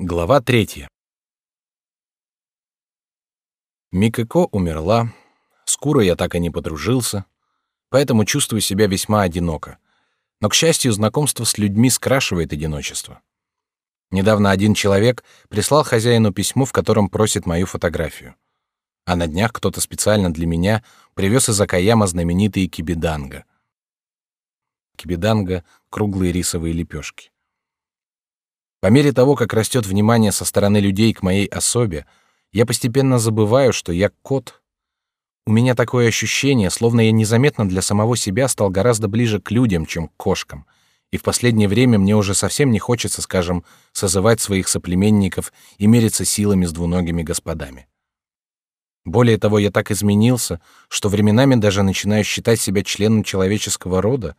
Глава третья. Микако умерла, с Курой я так и не подружился, поэтому чувствую себя весьма одиноко. Но, к счастью, знакомство с людьми скрашивает одиночество. Недавно один человек прислал хозяину письмо, в котором просит мою фотографию. А на днях кто-то специально для меня привез из Акаяма знаменитые кибиданга. Кибиданга — круглые рисовые лепешки. По мере того, как растет внимание со стороны людей к моей особе, я постепенно забываю, что я кот. У меня такое ощущение, словно я незаметно для самого себя стал гораздо ближе к людям, чем к кошкам. И в последнее время мне уже совсем не хочется, скажем, созывать своих соплеменников и мериться силами с двуногими господами. Более того, я так изменился, что временами даже начинаю считать себя членом человеческого рода,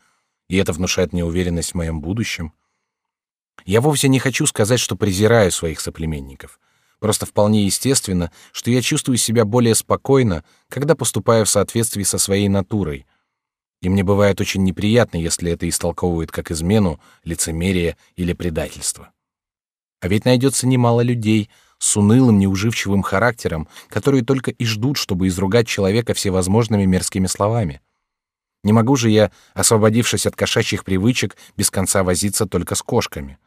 и это внушает мне уверенность в моем будущем. Я вовсе не хочу сказать, что презираю своих соплеменников. Просто вполне естественно, что я чувствую себя более спокойно, когда поступаю в соответствии со своей натурой. И мне бывает очень неприятно, если это истолковывают как измену, лицемерие или предательство. А ведь найдется немало людей с унылым, неуживчивым характером, которые только и ждут, чтобы изругать человека всевозможными мерзкими словами. Не могу же я, освободившись от кошачьих привычек, без конца возиться только с кошками.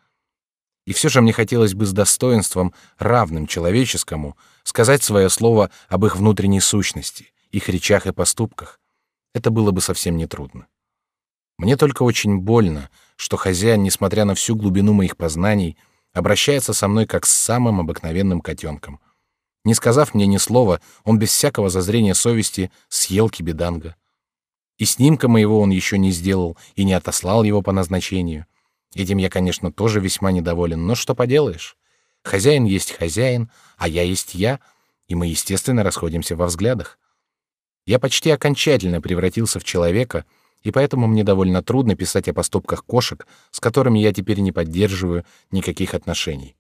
И все же мне хотелось бы с достоинством, равным человеческому, сказать свое слово об их внутренней сущности, их речах и поступках. Это было бы совсем нетрудно. Мне только очень больно, что хозяин, несмотря на всю глубину моих познаний, обращается со мной как с самым обыкновенным котенком. Не сказав мне ни слова, он без всякого зазрения совести съел кибиданга. И снимка моего он еще не сделал и не отослал его по назначению. Этим я, конечно, тоже весьма недоволен, но что поделаешь? Хозяин есть хозяин, а я есть я, и мы, естественно, расходимся во взглядах. Я почти окончательно превратился в человека, и поэтому мне довольно трудно писать о поступках кошек, с которыми я теперь не поддерживаю никаких отношений.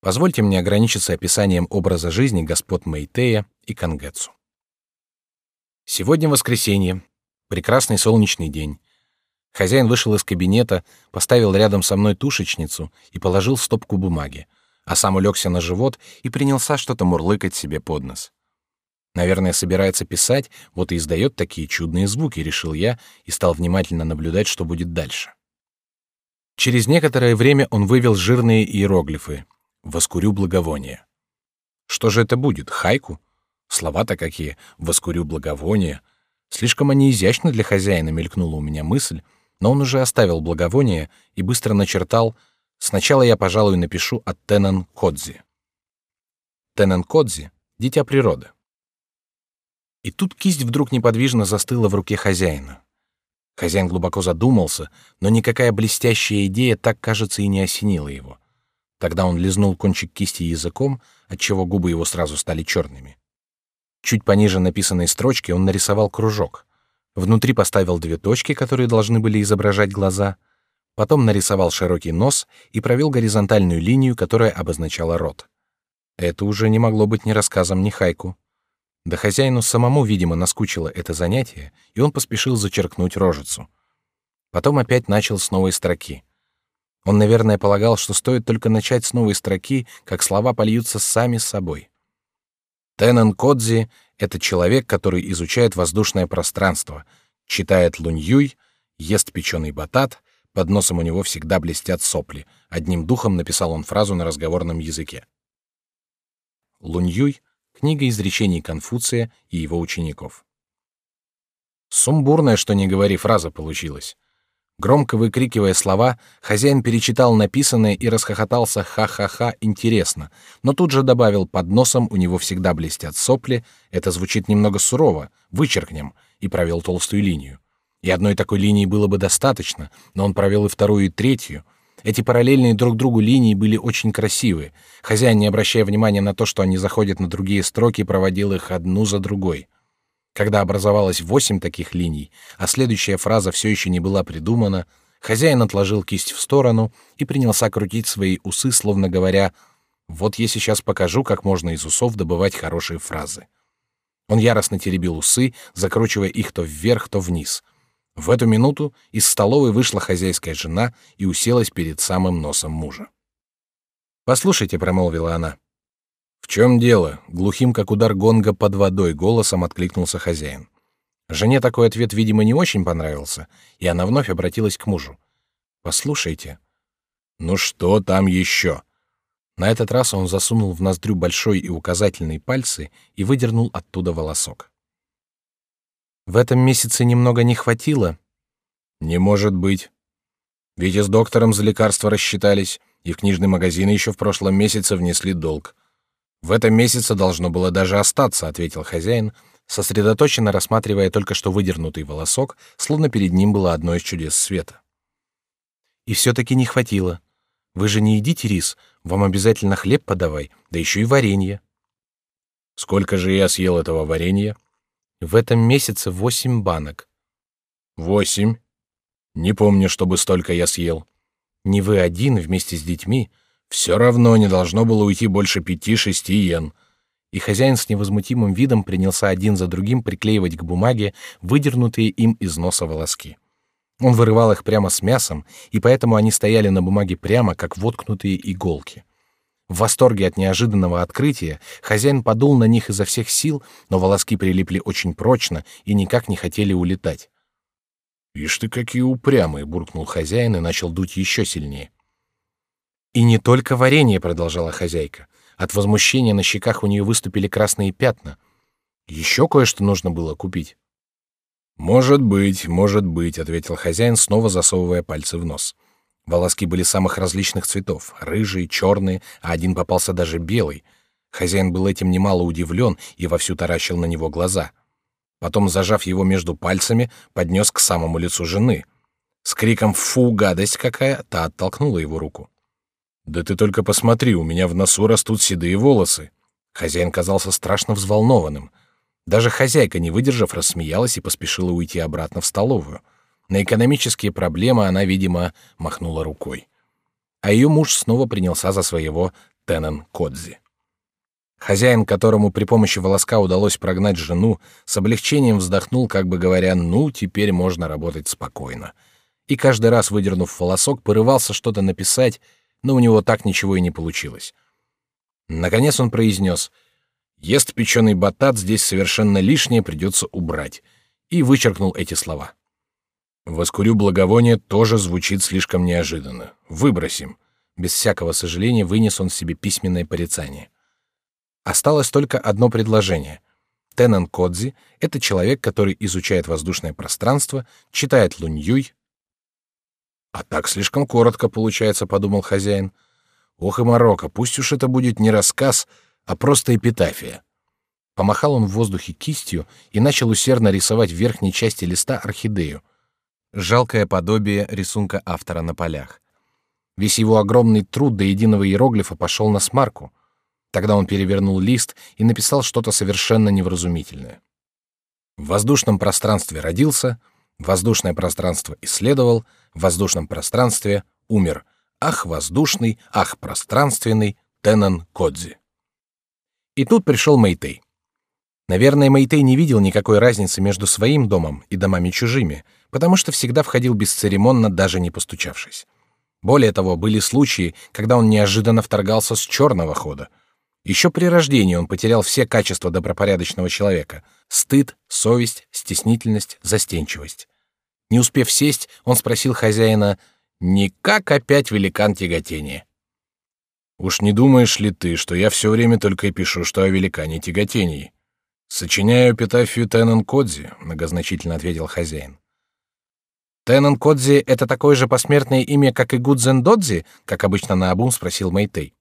Позвольте мне ограничиться описанием образа жизни господ Мэйтея и Кангетсу. Сегодня воскресенье, прекрасный солнечный день. Хозяин вышел из кабинета, поставил рядом со мной тушечницу и положил стопку бумаги, а сам улегся на живот и принялся что-то мурлыкать себе под нос. Наверное, собирается писать, вот и издает такие чудные звуки, решил я и стал внимательно наблюдать, что будет дальше. Через некоторое время он вывел жирные иероглифы «Воскурю благовоние». Что же это будет, хайку? Слова-то какие «Воскурю благовоние». Слишком они изящны для хозяина, мелькнула у меня мысль, но он уже оставил благовоние и быстро начертал «Сначала я, пожалуй, напишу от Тенен Кодзи». Тенен Кодзи — дитя природы. И тут кисть вдруг неподвижно застыла в руке хозяина. Хозяин глубоко задумался, но никакая блестящая идея так, кажется, и не осенила его. Тогда он лизнул кончик кисти языком, отчего губы его сразу стали черными. Чуть пониже написанной строчки он нарисовал кружок. Внутри поставил две точки, которые должны были изображать глаза. Потом нарисовал широкий нос и провел горизонтальную линию, которая обозначала рот. Это уже не могло быть ни рассказом, ни хайку. Да хозяину самому, видимо, наскучило это занятие, и он поспешил зачеркнуть рожицу. Потом опять начал с новой строки. Он, наверное, полагал, что стоит только начать с новой строки, как слова польются сами собой. Тенен Кодзи это человек, который изучает воздушное пространство, читает Луньюй, ест печеный батат, под носом у него всегда блестят сопли. Одним духом написал он фразу на разговорном языке. Луньюй — книга изречений Конфуция и его учеников. Сумбурная, что не говори, фраза получилась. Громко выкрикивая слова, хозяин перечитал написанное и расхохотался «ха-ха-ха, интересно», но тут же добавил «под носом у него всегда блестят сопли», это звучит немного сурово, вычеркнем, и провел толстую линию. И одной такой линии было бы достаточно, но он провел и вторую, и третью. Эти параллельные друг другу линии были очень красивые. Хозяин, не обращая внимания на то, что они заходят на другие строки, проводил их одну за другой. Когда образовалось восемь таких линий, а следующая фраза все еще не была придумана, хозяин отложил кисть в сторону и принялся крутить свои усы, словно говоря, «Вот я сейчас покажу, как можно из усов добывать хорошие фразы». Он яростно теребил усы, закручивая их то вверх, то вниз. В эту минуту из столовой вышла хозяйская жена и уселась перед самым носом мужа. Послушайте, промолвила она. В чем дело? Глухим, как удар гонга под водой, голосом откликнулся хозяин. Жене такой ответ, видимо, не очень понравился, и она вновь обратилась к мужу. Послушайте. Ну что там еще? На этот раз он засунул в ноздрю большой и указательный пальцы и выдернул оттуда волосок. В этом месяце немного не хватило. Не может быть. Ведь и с доктором за лекарства рассчитались, и в книжный магазин еще в прошлом месяце внесли долг. В этом месяце должно было даже остаться, ответил хозяин, сосредоточенно рассматривая только что выдернутый волосок, словно перед ним было одно из чудес света. И все-таки не хватило. Вы же не едите рис, вам обязательно хлеб подавай, да еще и варенье. Сколько же я съел этого варенья? В этом месяце восемь банок. Восемь? Не помню, чтобы столько я съел. Не вы один вместе с детьми. Все равно не должно было уйти больше пяти-шести йен. И хозяин с невозмутимым видом принялся один за другим приклеивать к бумаге выдернутые им из носа волоски. Он вырывал их прямо с мясом, и поэтому они стояли на бумаге прямо, как воткнутые иголки. В восторге от неожиданного открытия хозяин подул на них изо всех сил, но волоски прилипли очень прочно и никак не хотели улетать. «Ишь ты, какие упрямые!» — буркнул хозяин и начал дуть еще сильнее. «И не только варенье», — продолжала хозяйка. От возмущения на щеках у нее выступили красные пятна. Еще кое-что нужно было купить. Может быть, может быть, ответил хозяин, снова засовывая пальцы в нос. Волоски были самых различных цветов: рыжие, черные, а один попался даже белый. Хозяин был этим немало удивлен и вовсю таращил на него глаза. Потом, зажав его между пальцами, поднес к самому лицу жены. С криком «Фу, гадость какая!» та оттолкнула его руку. «Да ты только посмотри, у меня в носу растут седые волосы». Хозяин казался страшно взволнованным. Даже хозяйка, не выдержав, рассмеялась и поспешила уйти обратно в столовую. На экономические проблемы она, видимо, махнула рукой. А ее муж снова принялся за своего Тенен Кодзи. Хозяин, которому при помощи волоска удалось прогнать жену, с облегчением вздохнул, как бы говоря, ну, теперь можно работать спокойно. И каждый раз, выдернув волосок, порывался что-то написать, но у него так ничего и не получилось. Наконец он произнес — Ест печеный батат здесь совершенно лишнее придется убрать. И вычеркнул эти слова. Воскурю благовоние тоже звучит слишком неожиданно. Выбросим. Без всякого сожаления вынес он себе письменное порицание. Осталось только одно предложение. Теннан Кодзи — это человек, который изучает воздушное пространство, читает Луньюй. «А так слишком коротко получается», — подумал хозяин. «Ох и Марокко, пусть уж это будет не рассказ, а просто эпитафия. Помахал он в воздухе кистью и начал усердно рисовать в верхней части листа орхидею. Жалкое подобие рисунка автора на полях. Весь его огромный труд до единого иероглифа пошел на смарку. Тогда он перевернул лист и написал что-то совершенно невразумительное. В воздушном пространстве родился, воздушное пространство исследовал, в воздушном пространстве умер. Ах, воздушный, ах, пространственный, Теннан Кодзи. И тут пришел Мэйтэй. Наверное, Мэйтэй не видел никакой разницы между своим домом и домами чужими, потому что всегда входил бесцеремонно, даже не постучавшись. Более того, были случаи, когда он неожиданно вторгался с черного хода. Еще при рождении он потерял все качества добропорядочного человека: стыд, совесть, стеснительность, застенчивость. Не успев сесть, он спросил хозяина: "Не как опять великан тяготения?" Уж не думаешь ли ты, что я все время только и пишу, что о великане тяготении? Сочиняю эпитафию Теннон Кодзи, многозначительно ответил хозяин. Теннон Кодзи — это такое же посмертное имя, как и Гудзен Додзи, как обычно на обум спросил Мэйтэй.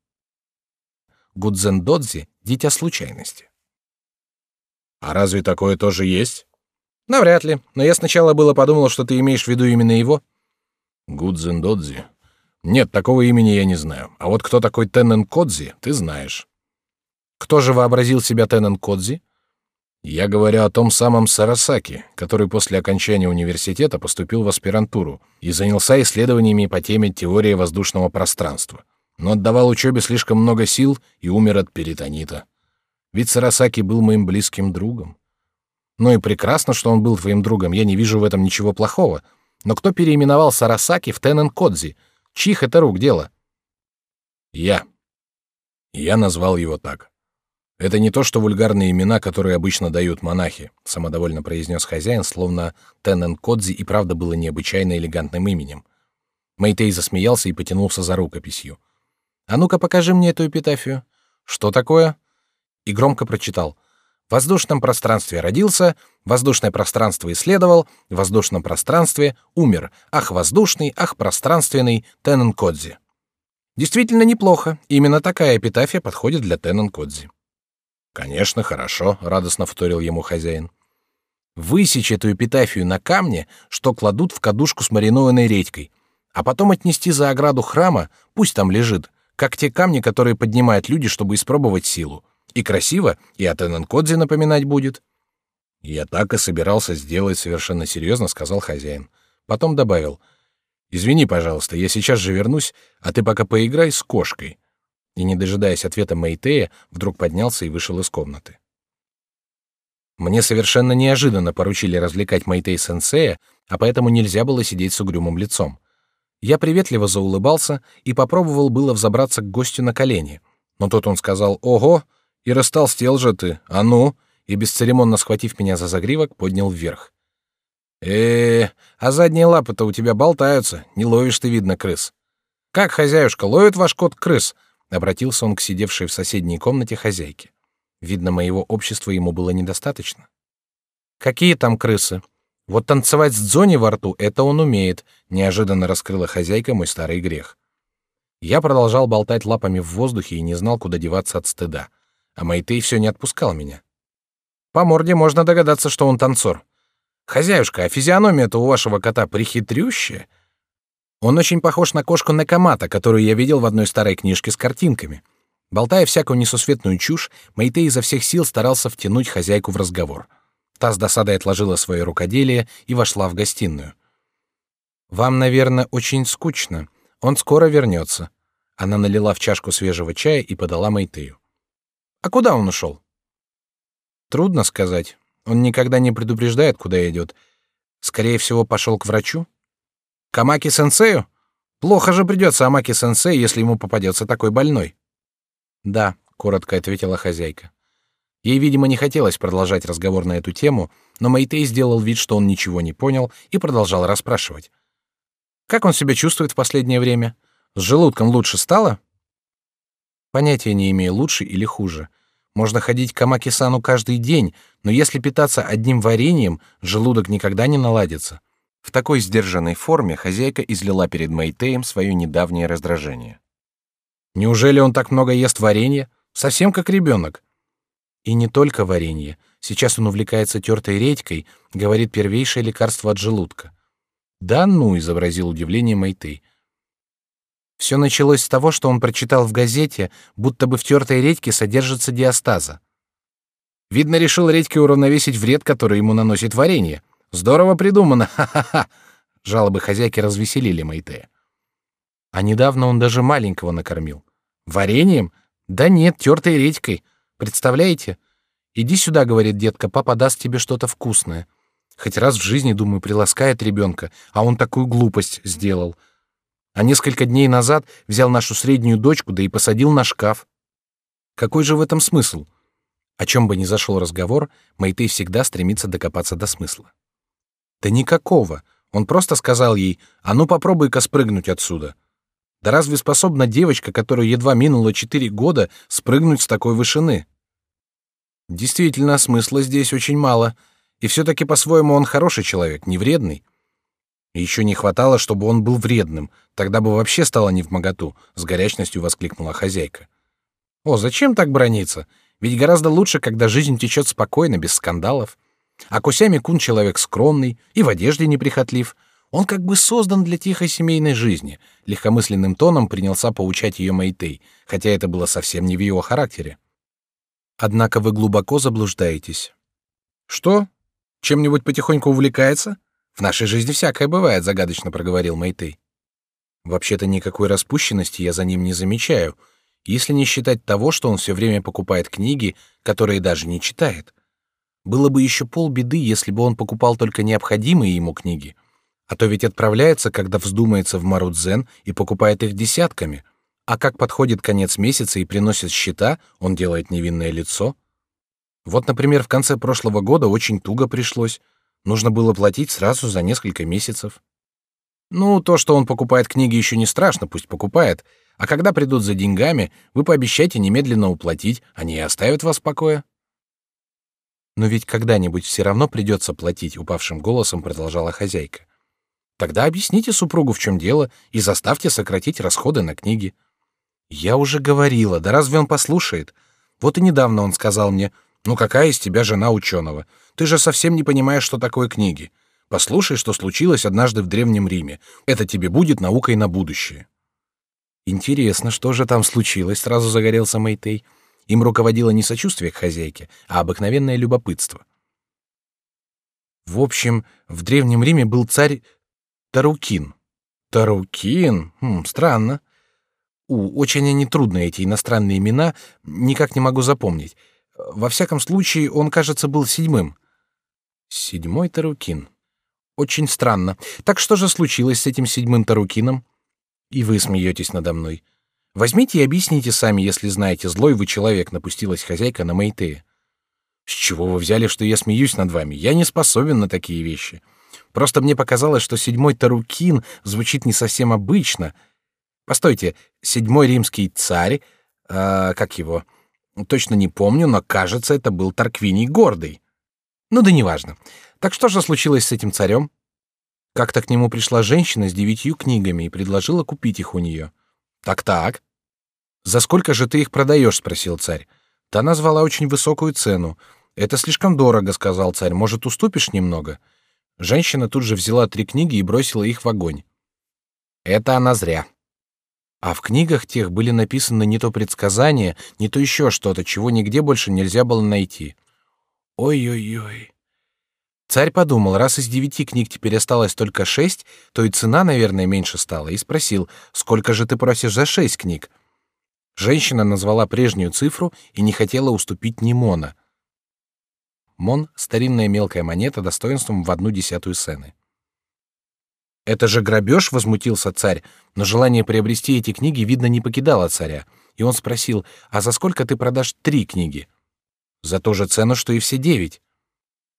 Гудзен Додзи — дитя случайности. А разве такое тоже есть? Навряд ли, но я сначала было подумал, что ты имеешь в виду именно его. Гудзен Додзи нет, такого имени я не знаю. А вот кто такой Теннен Кодзи, ты знаешь. Кто же вообразил себя Теннен Кодзи? Я говорю о том самом Сарасаки, который после окончания университета поступил в аспирантуру и занялся исследованиями по теме теории воздушного пространства, но отдавал учебе слишком много сил и умер от перитонита. Ведь Сарасаки был моим близким другом. Ну и прекрасно, что он был твоим другом, я не вижу в этом ничего плохого. Но кто переименовал Сарасаки в Теннен Кодзи — Чьих это рук дело? Я. Я назвал его так. Это не то, что вульгарные имена, которые обычно дают монахи, самодовольно произнес хозяин, словно Теннен Кодзи и правда было необычайно элегантным именем. Мэйтей засмеялся и потянулся за рукописью. А ну-ка покажи мне эту эпитафию. Что такое? И громко прочитал: воздушном пространстве родился, воздушное пространство исследовал, в воздушном пространстве умер. Ах, воздушный, ах, пространственный Теннен Кодзи. Действительно неплохо. Именно такая эпитафия подходит для Теннен Кодзи. Конечно, хорошо, радостно вторил ему хозяин. Высечь эту эпитафию на камне, что кладут в кадушку с маринованной редькой, а потом отнести за ограду храма, пусть там лежит, как те камни, которые поднимают люди, чтобы испробовать силу. И красиво, и от Эннкодзи напоминать будет. Я так и собирался сделать совершенно серьезно, сказал хозяин. Потом добавил: "Извини, пожалуйста, я сейчас же вернусь, а ты пока поиграй с кошкой и, не дожидаясь ответа Мэйтея, вдруг поднялся и вышел из комнаты. Мне совершенно неожиданно поручили развлекать Мэйтей-сенсея, а поэтому нельзя было сидеть с угрюмым лицом. Я приветливо заулыбался и попробовал было взобраться к гостю на колени, но тут он сказал «Ого!» И растолстел же ты, а ну!» и, бесцеремонно схватив меня за загривок, поднял вверх. э, -э а задние лапы-то у тебя болтаются, не ловишь ты, видно, крыс. Как, хозяюшка, ловит ваш кот крыс?» Обратился он к сидевшей в соседней комнате хозяйке. Видно, моего общества ему было недостаточно. Какие там крысы? Вот танцевать с Дзони во рту это он умеет. Неожиданно раскрыла хозяйка мой старый грех. Я продолжал болтать лапами в воздухе и не знал, куда деваться от стыда. А Майтей все не отпускал меня. По морде можно догадаться, что он танцор. Хозяюшка, а физиономия-то у вашего кота прихитрющая. Он очень похож на кошку Некомата, которую я видел в одной старой книжке с картинками. Болтая всякую несусветную чушь, Мэйтэй изо всех сил старался втянуть хозяйку в разговор. Та с досадой отложила свое рукоделие и вошла в гостиную. «Вам, наверное, очень скучно. Он скоро вернется». Она налила в чашку свежего чая и подала Мэйтею. «А куда он ушел?» «Трудно сказать. Он никогда не предупреждает, куда идет. Скорее всего, пошел к врачу?» К Амаки-сенсею? Плохо же придется Амаки-сенсей, если ему попадется такой больной. Да, коротко ответила хозяйка. Ей, видимо, не хотелось продолжать разговор на эту тему, но Мэйтей сделал вид, что он ничего не понял, и продолжал расспрашивать. Как он себя чувствует в последнее время? С желудком лучше стало? Понятия не имею, лучше или хуже. Можно ходить к Амаки-сану каждый день, но если питаться одним вареньем, желудок никогда не наладится. В такой сдержанной форме хозяйка излила перед Мэйтеем свое недавнее раздражение. Неужели он так много ест варенья? Совсем как ребенок. И не только варенье. Сейчас он увлекается тертой редькой, говорит первейшее лекарство от желудка. Да ну, изобразил удивление Мэйтей. Все началось с того, что он прочитал в газете, будто бы в тертой редьке содержится диастаза. Видно, решил редькой уравновесить вред, который ему наносит варенье. Здорово придумано, ха-ха-ха. Жалобы хозяйки развеселили Мэйте. А недавно он даже маленького накормил. Вареньем? Да нет, тертой редькой. Представляете? Иди сюда, говорит детка, папа даст тебе что-то вкусное. Хоть раз в жизни, думаю, приласкает ребенка, а он такую глупость сделал. А несколько дней назад взял нашу среднюю дочку, да и посадил на шкаф. Какой же в этом смысл? О чем бы ни зашел разговор, Мэйтэй всегда стремится докопаться до смысла. Да никакого. Он просто сказал ей: "А ну попробуй-ка спрыгнуть отсюда". Да разве способна девочка, которой едва минуло четыре года, спрыгнуть с такой вышины? Действительно, смысла здесь очень мало, и все-таки по-своему он хороший человек, не вредный. Еще не хватало, чтобы он был вредным, тогда бы вообще стало не в моготу. С горячностью воскликнула хозяйка. О, зачем так брониться? Ведь гораздо лучше, когда жизнь течет спокойно, без скандалов. А Кусями Кун человек скромный и в одежде неприхотлив. Он как бы создан для тихой семейной жизни. Легкомысленным тоном принялся поучать ее Мэйтей, хотя это было совсем не в его характере. Однако вы глубоко заблуждаетесь. Что? Чем-нибудь потихоньку увлекается? В нашей жизни всякое бывает, загадочно проговорил Мэйтей. Вообще-то никакой распущенности я за ним не замечаю, если не считать того, что он все время покупает книги, которые даже не читает. Было бы еще полбеды, если бы он покупал только необходимые ему книги. А то ведь отправляется, когда вздумается в Марудзен и покупает их десятками. А как подходит конец месяца и приносит счета, он делает невинное лицо. Вот, например, в конце прошлого года очень туго пришлось. Нужно было платить сразу за несколько месяцев. Ну, то, что он покупает книги, еще не страшно, пусть покупает. А когда придут за деньгами, вы пообещайте немедленно уплатить, они и оставят вас в покое. Но ведь когда-нибудь все равно придется платить, упавшим голосом продолжала хозяйка. Тогда объясните супругу, в чем дело, и заставьте сократить расходы на книги. Я уже говорила, да разве он послушает? Вот и недавно он сказал мне, ну какая из тебя жена ученого? Ты же совсем не понимаешь, что такое книги. Послушай, что случилось однажды в Древнем Риме. Это тебе будет наукой на будущее. Интересно, что же там случилось? Сразу загорелся Мэйтей. Им руководило не сочувствие к хозяйке, а обыкновенное любопытство. В общем, в Древнем Риме был царь Тарукин. Тарукин? Хм, странно. У, очень они трудные эти иностранные имена, никак не могу запомнить. Во всяком случае, он, кажется, был седьмым. Седьмой Тарукин. Очень странно. Так что же случилось с этим седьмым Тарукином? И вы смеетесь надо мной. Возьмите и объясните сами, если знаете, злой вы человек, напустилась хозяйка на Мэйтея. С чего вы взяли, что я смеюсь над вами? Я не способен на такие вещи. Просто мне показалось, что седьмой Тарукин звучит не совсем обычно. Постойте, седьмой римский царь, э, как его? Точно не помню, но кажется, это был Тарквиний Гордый. Ну да неважно. Так что же случилось с этим царем? Как-то к нему пришла женщина с девятью книгами и предложила купить их у нее. Так-так. За сколько же ты их продаешь? спросил царь. Та назвала очень высокую цену. Это слишком дорого, сказал царь. Может, уступишь немного? Женщина тут же взяла три книги и бросила их в огонь. Это она зря. А в книгах тех были написаны не то предсказания, не то еще что-то, чего нигде больше нельзя было найти. Ой-ой-ой. Царь подумал, раз из девяти книг теперь осталось только шесть, то и цена, наверное, меньше стала, и спросил, сколько же ты просишь за шесть книг? Женщина назвала прежнюю цифру и не хотела уступить ни мона. Мон — старинная мелкая монета достоинством в одну десятую сены. «Это же грабеж!» — возмутился царь, но желание приобрести эти книги, видно, не покидало царя, и он спросил, «А за сколько ты продашь три книги?» «За ту же цену, что и все девять».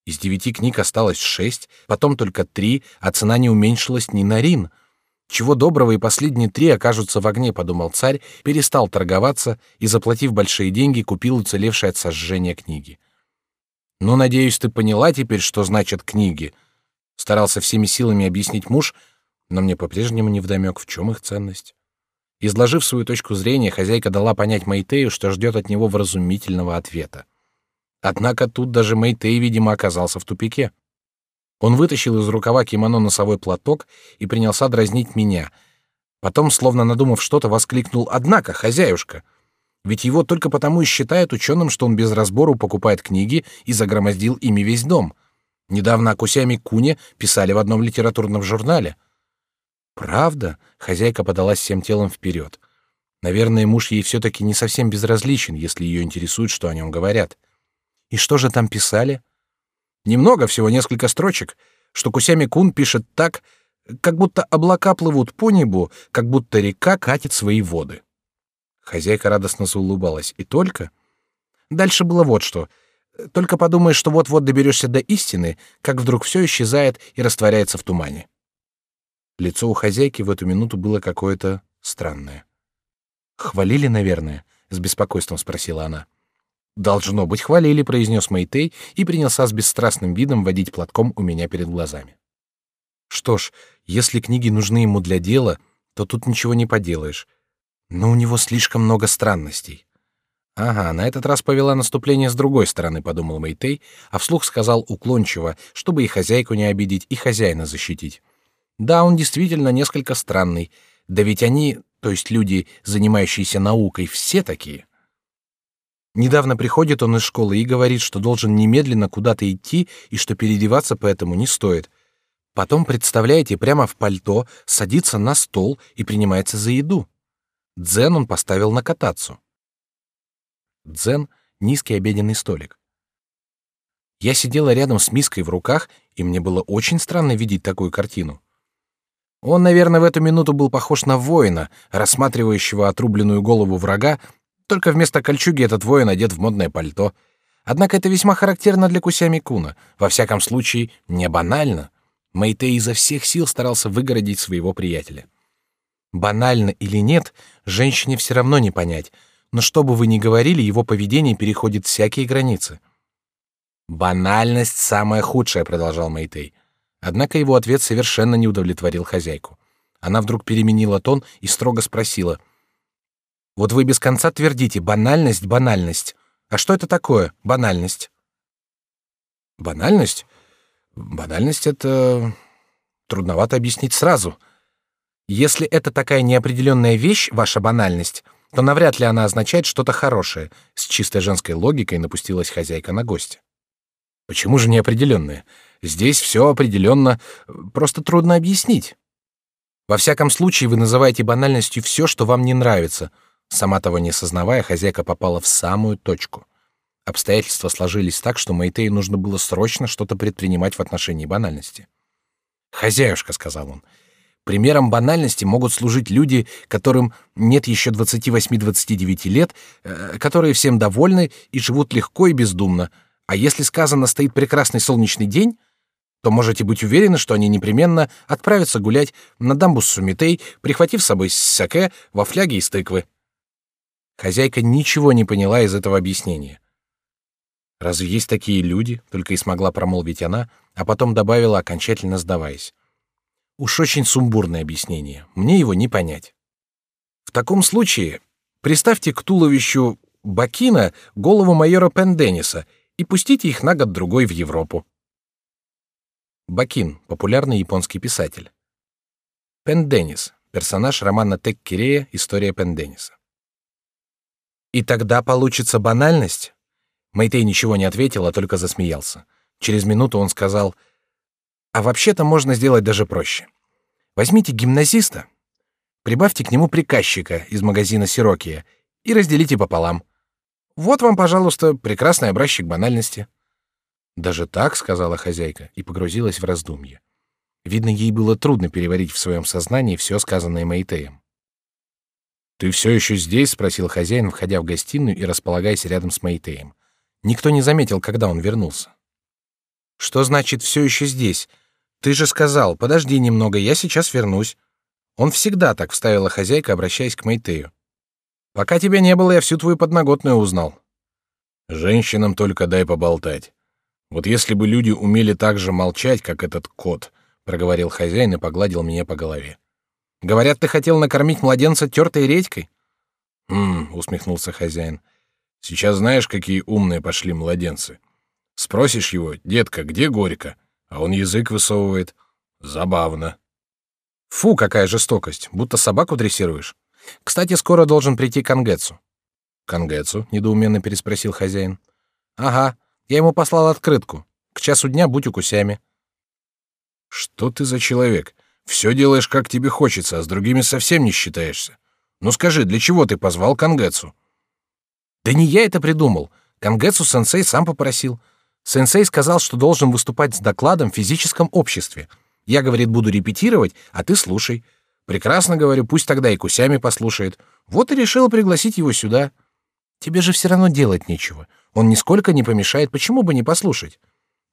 Из девяти книг осталось шесть, потом только три, а цена не уменьшилась ни на рин. Чего доброго и последние три окажутся в огне, подумал царь, перестал торговаться и, заплатив большие деньги, купил уцелевшие от сожжения книги. Ну, надеюсь, ты поняла теперь, что значат книги. Старался всеми силами объяснить муж, но мне по-прежнему не вдомек, в чем их ценность. Изложив свою точку зрения, хозяйка дала понять Майтею, что ждет от него вразумительного ответа. Однако тут даже Мэйтей, видимо, оказался в тупике. Он вытащил из рукава кимоно носовой платок и принялся дразнить меня. Потом, словно надумав что-то, воскликнул «Однако, хозяюшка!» Ведь его только потому и считают ученым, что он без разбору покупает книги и загромоздил ими весь дом. Недавно о Кусяме Куне писали в одном литературном журнале. Правда? Хозяйка подалась всем телом вперед. Наверное, муж ей все-таки не совсем безразличен, если ее интересует, что о нем говорят. И что же там писали? Немного, всего несколько строчек, что Кусями Кун пишет так, как будто облака плывут по небу, как будто река катит свои воды. Хозяйка радостно заулыбалась. И только... Дальше было вот что. Только подумай, что вот-вот доберешься до истины, как вдруг все исчезает и растворяется в тумане. Лицо у хозяйки в эту минуту было какое-то странное. «Хвалили, наверное?» — с беспокойством спросила она. Должно быть, хвалили, произнес Мэйтей и принялся с бесстрастным видом водить платком у меня перед глазами. Что ж, если книги нужны ему для дела, то тут ничего не поделаешь. Но у него слишком много странностей. Ага, на этот раз повела наступление с другой стороны, подумал Мэйтей, а вслух сказал уклончиво, чтобы и хозяйку не обидеть, и хозяина защитить. Да, он действительно несколько странный. Да ведь они, то есть люди, занимающиеся наукой, все такие. Недавно приходит он из школы и говорит, что должен немедленно куда-то идти и что переодеваться поэтому не стоит. Потом, представляете, прямо в пальто садится на стол и принимается за еду. Дзен он поставил на катацу. Дзен — низкий обеденный столик. Я сидела рядом с миской в руках, и мне было очень странно видеть такую картину. Он, наверное, в эту минуту был похож на воина, рассматривающего отрубленную голову врага, только вместо кольчуги этот воин одет в модное пальто. Однако это весьма характерно для Кусями Куна. Во всяком случае, не банально. Мэйтэй изо всех сил старался выгородить своего приятеля. Банально или нет, женщине все равно не понять, но что бы вы ни говорили, его поведение переходит всякие границы. «Банальность — самое худшее», — продолжал Мэйтэй. Однако его ответ совершенно не удовлетворил хозяйку. Она вдруг переменила тон и строго спросила. «Вот вы без конца твердите «банальность, банальность». А что это такое, банальность?» «Банальность? Банальность — это... трудновато объяснить сразу. Если это такая неопределенная вещь, ваша банальность, то навряд ли она означает что-то хорошее. С чистой женской логикой напустилась хозяйка на гостя. Почему же неопределенное? Здесь все определенно, просто трудно объяснить. Во всяком случае, вы называете банальностью все, что вам не нравится. Сама того не сознавая, хозяйка попала в самую точку. Обстоятельства сложились так, что Мэйтею нужно было срочно что-то предпринимать в отношении банальности. «Хозяюшка», — сказал он, — «примером банальности могут служить люди, которым нет еще 28-29 лет, э, которые всем довольны и живут легко и бездумно, а если сказано «стоит прекрасный солнечный день», то можете быть уверены, что они непременно отправятся гулять на дамбу с Сумитей, прихватив с собой саке во фляге из тыквы. Хозяйка ничего не поняла из этого объяснения. «Разве есть такие люди?» — только и смогла промолвить она, а потом добавила, окончательно сдаваясь. «Уж очень сумбурное объяснение. Мне его не понять. В таком случае приставьте к туловищу Бакина голову майора Пендениса — и пустите их на год-другой в Европу. Бакин, популярный японский писатель. Пенденис, персонаж романа Теккерея «История Пендениса». И тогда получится банальность? Мэйтей ничего не ответил, а только засмеялся. Через минуту он сказал, а вообще-то можно сделать даже проще. Возьмите гимназиста, прибавьте к нему приказчика из магазина Сирокия и разделите пополам. Вот вам, пожалуйста, прекрасный образчик банальности. Даже так, сказала хозяйка и погрузилась в раздумье. Видно, ей было трудно переварить в своем сознании все сказанное Мэйтеем. Ты все еще здесь? спросил хозяин, входя в гостиную и располагаясь рядом с Мэйтеем. Никто не заметил, когда он вернулся. Что значит все еще здесь? Ты же сказал, подожди немного, я сейчас вернусь. Он всегда так вставила хозяйка, обращаясь к Мэйтею. Пока тебя не было, я всю твою подноготную узнал. Женщинам только дай поболтать. Вот если бы люди умели так же молчать, как этот кот, проговорил хозяин и погладил меня по голове. Говорят, ты хотел накормить младенца тертой редькой. Хм, усмехнулся хозяин. Сейчас знаешь, какие умные пошли младенцы. Спросишь его, детка, где горько, а он язык высовывает. Забавно. Фу, какая жестокость, будто собаку дрессируешь. Кстати, скоро должен прийти Кангетсу. Кангетсу? недоуменно переспросил хозяин. Ага, я ему послал открытку. К часу дня будь у кусями. Что ты за человек? Все делаешь как тебе хочется, а с другими совсем не считаешься. Ну скажи, для чего ты позвал Кангетсу? Да не я это придумал. Кангетсу сенсей сам попросил. Сенсей сказал, что должен выступать с докладом в физическом обществе. Я, говорит, буду репетировать, а ты слушай. Прекрасно говорю, пусть тогда и Кусями послушает. Вот и решила пригласить его сюда. Тебе же все равно делать нечего. Он нисколько не помешает, почему бы не послушать?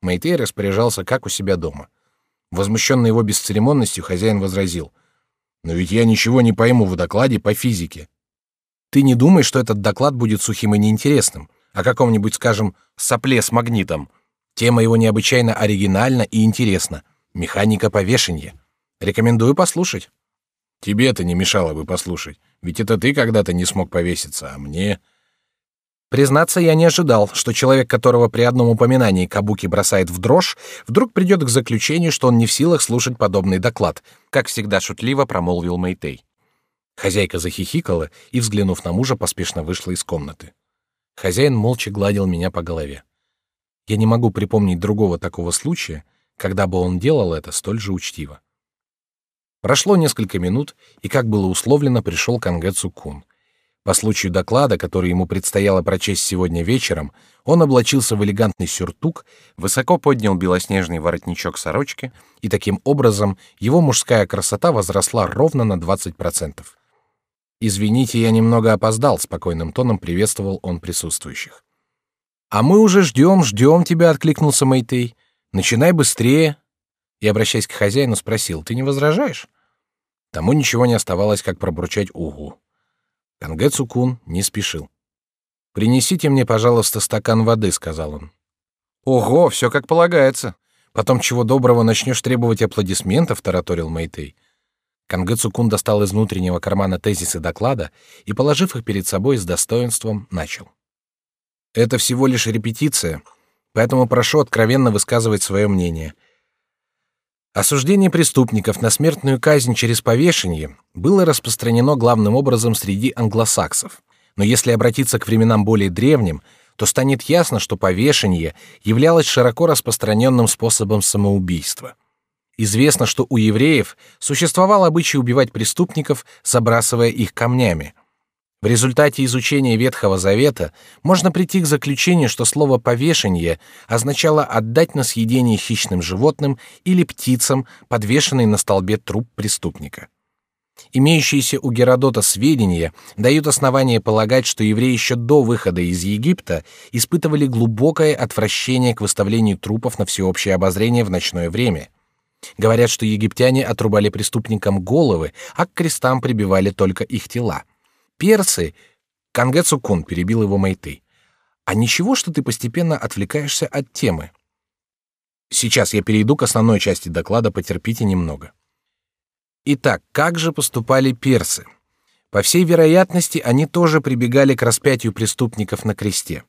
Мэйтей распоряжался как у себя дома. Возмущенный его бесцеремонностью, хозяин возразил: "Но ведь я ничего не пойму в докладе по физике. Ты не думай, что этот доклад будет сухим и неинтересным, о каком-нибудь, скажем, сопле с магнитом. Тема его необычайно оригинальна и интересна. Механика повешения. Рекомендую послушать". Тебе-то не мешало бы послушать, ведь это ты когда-то не смог повеситься, а мне... Признаться, я не ожидал, что человек, которого при одном упоминании Кабуки бросает в дрожь, вдруг придет к заключению, что он не в силах слушать подобный доклад, как всегда шутливо промолвил Мэйтей. Хозяйка захихикала и, взглянув на мужа, поспешно вышла из комнаты. Хозяин молча гладил меня по голове. Я не могу припомнить другого такого случая, когда бы он делал это столь же учтиво. Прошло несколько минут, и, как было условлено, пришел Кангэцу Кун. По случаю доклада, который ему предстояло прочесть сегодня вечером, он облачился в элегантный сюртук, высоко поднял белоснежный воротничок сорочки, и таким образом его мужская красота возросла ровно на 20%. «Извините, я немного опоздал», — спокойным тоном приветствовал он присутствующих. «А мы уже ждем, ждем тебя», — откликнулся Мэйтей. «Начинай быстрее». И, обращаясь к хозяину, спросил, «Ты не возражаешь?» Тому ничего не оставалось, как пробурчать «Угу». Кангэцу-кун не спешил. «Принесите мне, пожалуйста, стакан воды», — сказал он. «Ого, все как полагается. Потом чего доброго начнешь требовать аплодисментов», — тараторил Мэйтей. Кангэцу-кун достал из внутреннего кармана тезисы доклада и, положив их перед собой с достоинством, начал. «Это всего лишь репетиция, поэтому прошу откровенно высказывать свое мнение. Осуждение преступников на смертную казнь через повешение было распространено главным образом среди англосаксов. Но если обратиться к временам более древним, то станет ясно, что повешение являлось широко распространенным способом самоубийства. Известно, что у евреев существовал обычай убивать преступников, забрасывая их камнями – в результате изучения Ветхого Завета можно прийти к заключению, что слово «повешение» означало отдать на съедение хищным животным или птицам, подвешенный на столбе труп преступника. Имеющиеся у Геродота сведения дают основание полагать, что евреи еще до выхода из Египта испытывали глубокое отвращение к выставлению трупов на всеобщее обозрение в ночное время. Говорят, что египтяне отрубали преступникам головы, а к крестам прибивали только их тела персы, Кангецу-кун перебил его Мэйты. А ничего, что ты постепенно отвлекаешься от темы. Сейчас я перейду к основной части доклада, потерпите немного. Итак, как же поступали персы? По всей вероятности, они тоже прибегали к распятию преступников на кресте.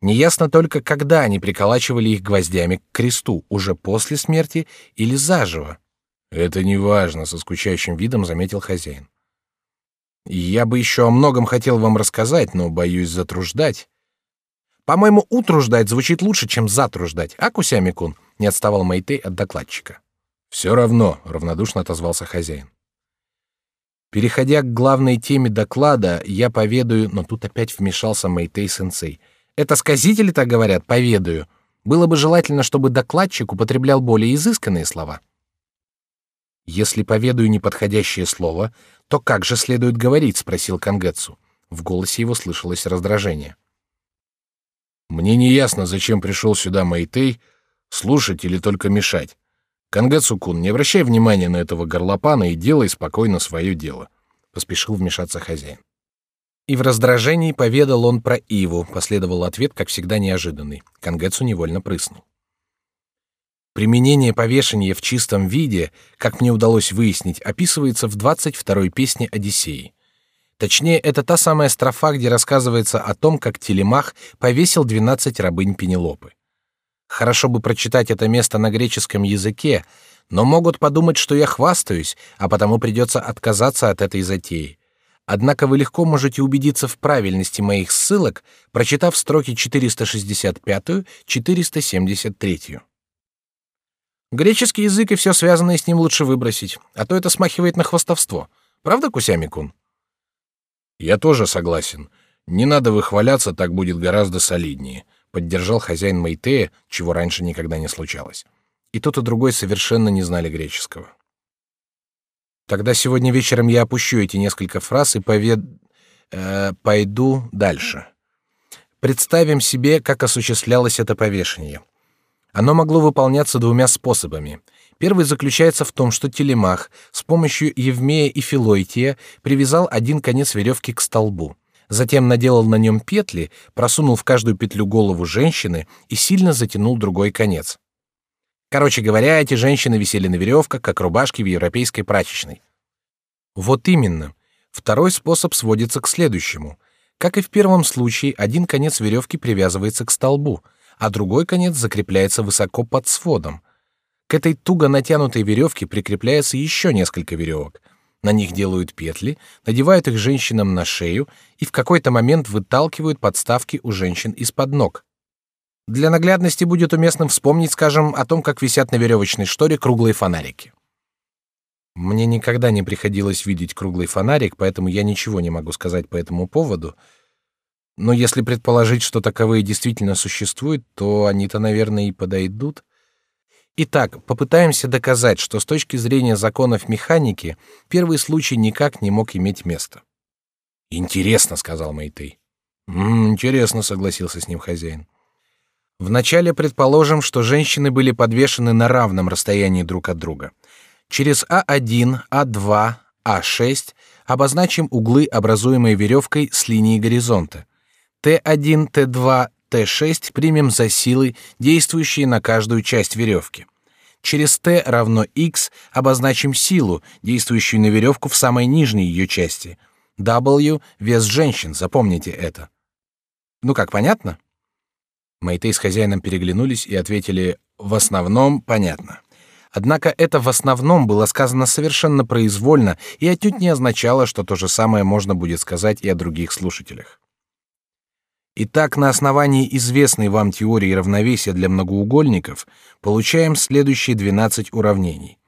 Неясно только, когда они приколачивали их гвоздями к кресту, уже после смерти или заживо. Это не важно, со скучающим видом заметил хозяин. Я бы еще о многом хотел вам рассказать, но боюсь затруждать. По-моему, утруждать звучит лучше, чем затруждать. А Кусямикун не отставал Мэйтэй от докладчика. Все равно, равнодушно отозвался хозяин. Переходя к главной теме доклада, я поведаю, но тут опять вмешался Мэйтэй сенсей. Это сказители так говорят, поведаю. Было бы желательно, чтобы докладчик употреблял более изысканные слова. Если поведаю неподходящее слово, то как же следует говорить? – спросил Кангетсу. В голосе его слышалось раздражение. Мне не ясно, зачем пришел сюда Мэйтей, слушать или только мешать. Кангетсу-кун, не обращай внимания на этого горлопана и делай спокойно свое дело. Поспешил вмешаться хозяин. И в раздражении поведал он про Иву. Последовал ответ, как всегда неожиданный. Кангетсу невольно прыснул. Применение повешения в чистом виде, как мне удалось выяснить, описывается в 22-й песне Одиссеи. Точнее, это та самая строфа, где рассказывается о том, как Телемах повесил 12 рабынь Пенелопы. Хорошо бы прочитать это место на греческом языке, но могут подумать, что я хвастаюсь, а потому придется отказаться от этой затеи. Однако вы легко можете убедиться в правильности моих ссылок, прочитав строки 465-473. Греческий язык и все связанное с ним лучше выбросить, а то это смахивает на хвастовство. Правда, Кусямикун? Я тоже согласен. Не надо выхваляться, так будет гораздо солиднее. Поддержал хозяин Майтея, чего раньше никогда не случалось. И тот и другой совершенно не знали греческого. Тогда сегодня вечером я опущу эти несколько фраз и повед... Э, пойду дальше. Представим себе, как осуществлялось это повешение. Оно могло выполняться двумя способами. Первый заключается в том, что Телемах с помощью Евмея и Филойтия привязал один конец веревки к столбу. Затем наделал на нем петли, просунул в каждую петлю голову женщины и сильно затянул другой конец. Короче говоря, эти женщины висели на веревках, как рубашки в европейской прачечной. Вот именно. Второй способ сводится к следующему. Как и в первом случае, один конец веревки привязывается к столбу — а другой конец закрепляется высоко под сводом. К этой туго натянутой веревке прикрепляется еще несколько веревок. На них делают петли, надевают их женщинам на шею и в какой-то момент выталкивают подставки у женщин из-под ног. Для наглядности будет уместно вспомнить, скажем, о том, как висят на веревочной шторе круглые фонарики. Мне никогда не приходилось видеть круглый фонарик, поэтому я ничего не могу сказать по этому поводу. Но если предположить, что таковые действительно существуют, то они-то, наверное, и подойдут. Итак, попытаемся доказать, что с точки зрения законов механики первый случай никак не мог иметь места. Интересно, сказал Мэйтэй. «М, интересно, согласился с ним хозяин. Вначале предположим, что женщины были подвешены на равном расстоянии друг от друга. Через А1, А2, А6 обозначим углы, образуемые веревкой с линией горизонта. Т1, Т2, Т6 примем за силы, действующие на каждую часть веревки. Через Т равно Х обозначим силу, действующую на веревку в самой нижней ее части. W — вес женщин, запомните это. Ну как, понятно? Мэйтэй с хозяином переглянулись и ответили «в основном понятно». Однако это в основном было сказано совершенно произвольно и отнюдь не означало, что то же самое можно будет сказать и о других слушателях. Итак, на основании известной вам теории равновесия для многоугольников получаем следующие 12 уравнений.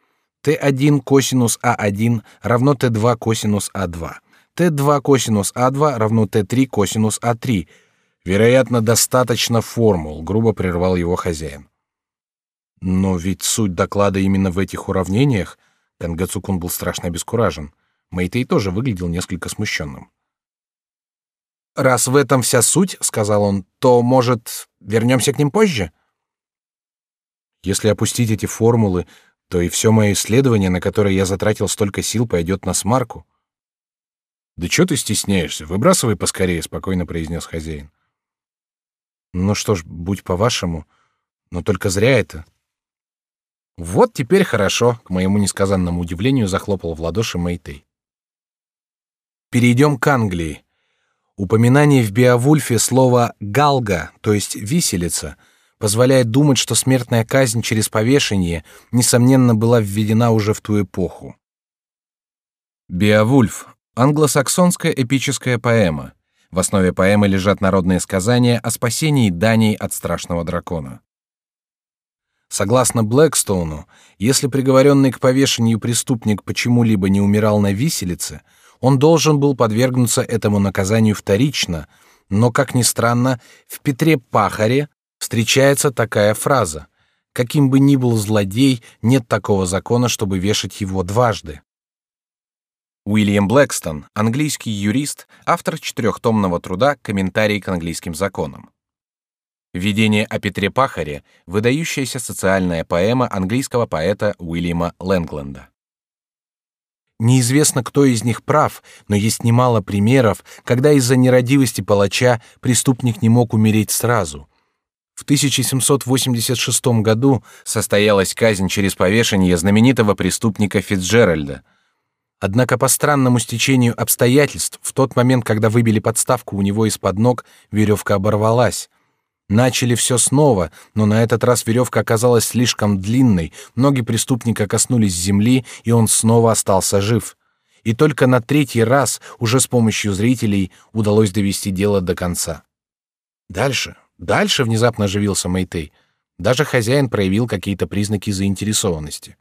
Т1 косинус А1 равно Т2 косинус А2. Т2 косинус А2 равно Т3 косинус А3. Вероятно, достаточно формул, грубо прервал его хозяин. Но ведь суть доклада именно в этих уравнениях. Кангацукун был страшно обескуражен. Мэйтэй тоже выглядел несколько смущенным. Раз в этом вся суть, сказал он, то, может, вернемся к ним позже? Если опустить эти формулы, то и все мое исследование, на которое я затратил столько сил, пойдет на смарку. Да что ты стесняешься? Выбрасывай поскорее, спокойно произнес хозяин. Ну что ж, будь по-вашему, но только зря это. Вот теперь хорошо, к моему несказанному удивлению захлопал в ладоши Мэйтэй. Перейдем к Англии. Упоминание в Беовульфе слова «галга», то есть «виселица», позволяет думать, что смертная казнь через повешение, несомненно, была введена уже в ту эпоху. Беовульф — англосаксонская эпическая поэма. В основе поэмы лежат народные сказания о спасении Дании от страшного дракона. Согласно Блэкстоуну, если приговоренный к повешению преступник почему-либо не умирал на виселице — он должен был подвергнуться этому наказанию вторично, но, как ни странно, в Петре Пахаре встречается такая фраза: "Каким бы ни был злодей, нет такого закона, чтобы вешать его дважды". Уильям Блэкстон, английский юрист, автор четырехтомного труда «Комментарий к английским законам». Введение о Петре Пахаре — выдающаяся социальная поэма английского поэта Уильяма Лэнгленда. Неизвестно, кто из них прав, но есть немало примеров, когда из-за нерадивости палача преступник не мог умереть сразу. В 1786 году состоялась казнь через повешение знаменитого преступника Фицджеральда. Однако по странному стечению обстоятельств в тот момент, когда выбили подставку у него из-под ног, веревка оборвалась. Начали все снова, но на этот раз веревка оказалась слишком длинной, ноги преступника коснулись земли, и он снова остался жив. И только на третий раз, уже с помощью зрителей, удалось довести дело до конца. Дальше, дальше внезапно оживился Мэйтэй. Даже хозяин проявил какие-то признаки заинтересованности.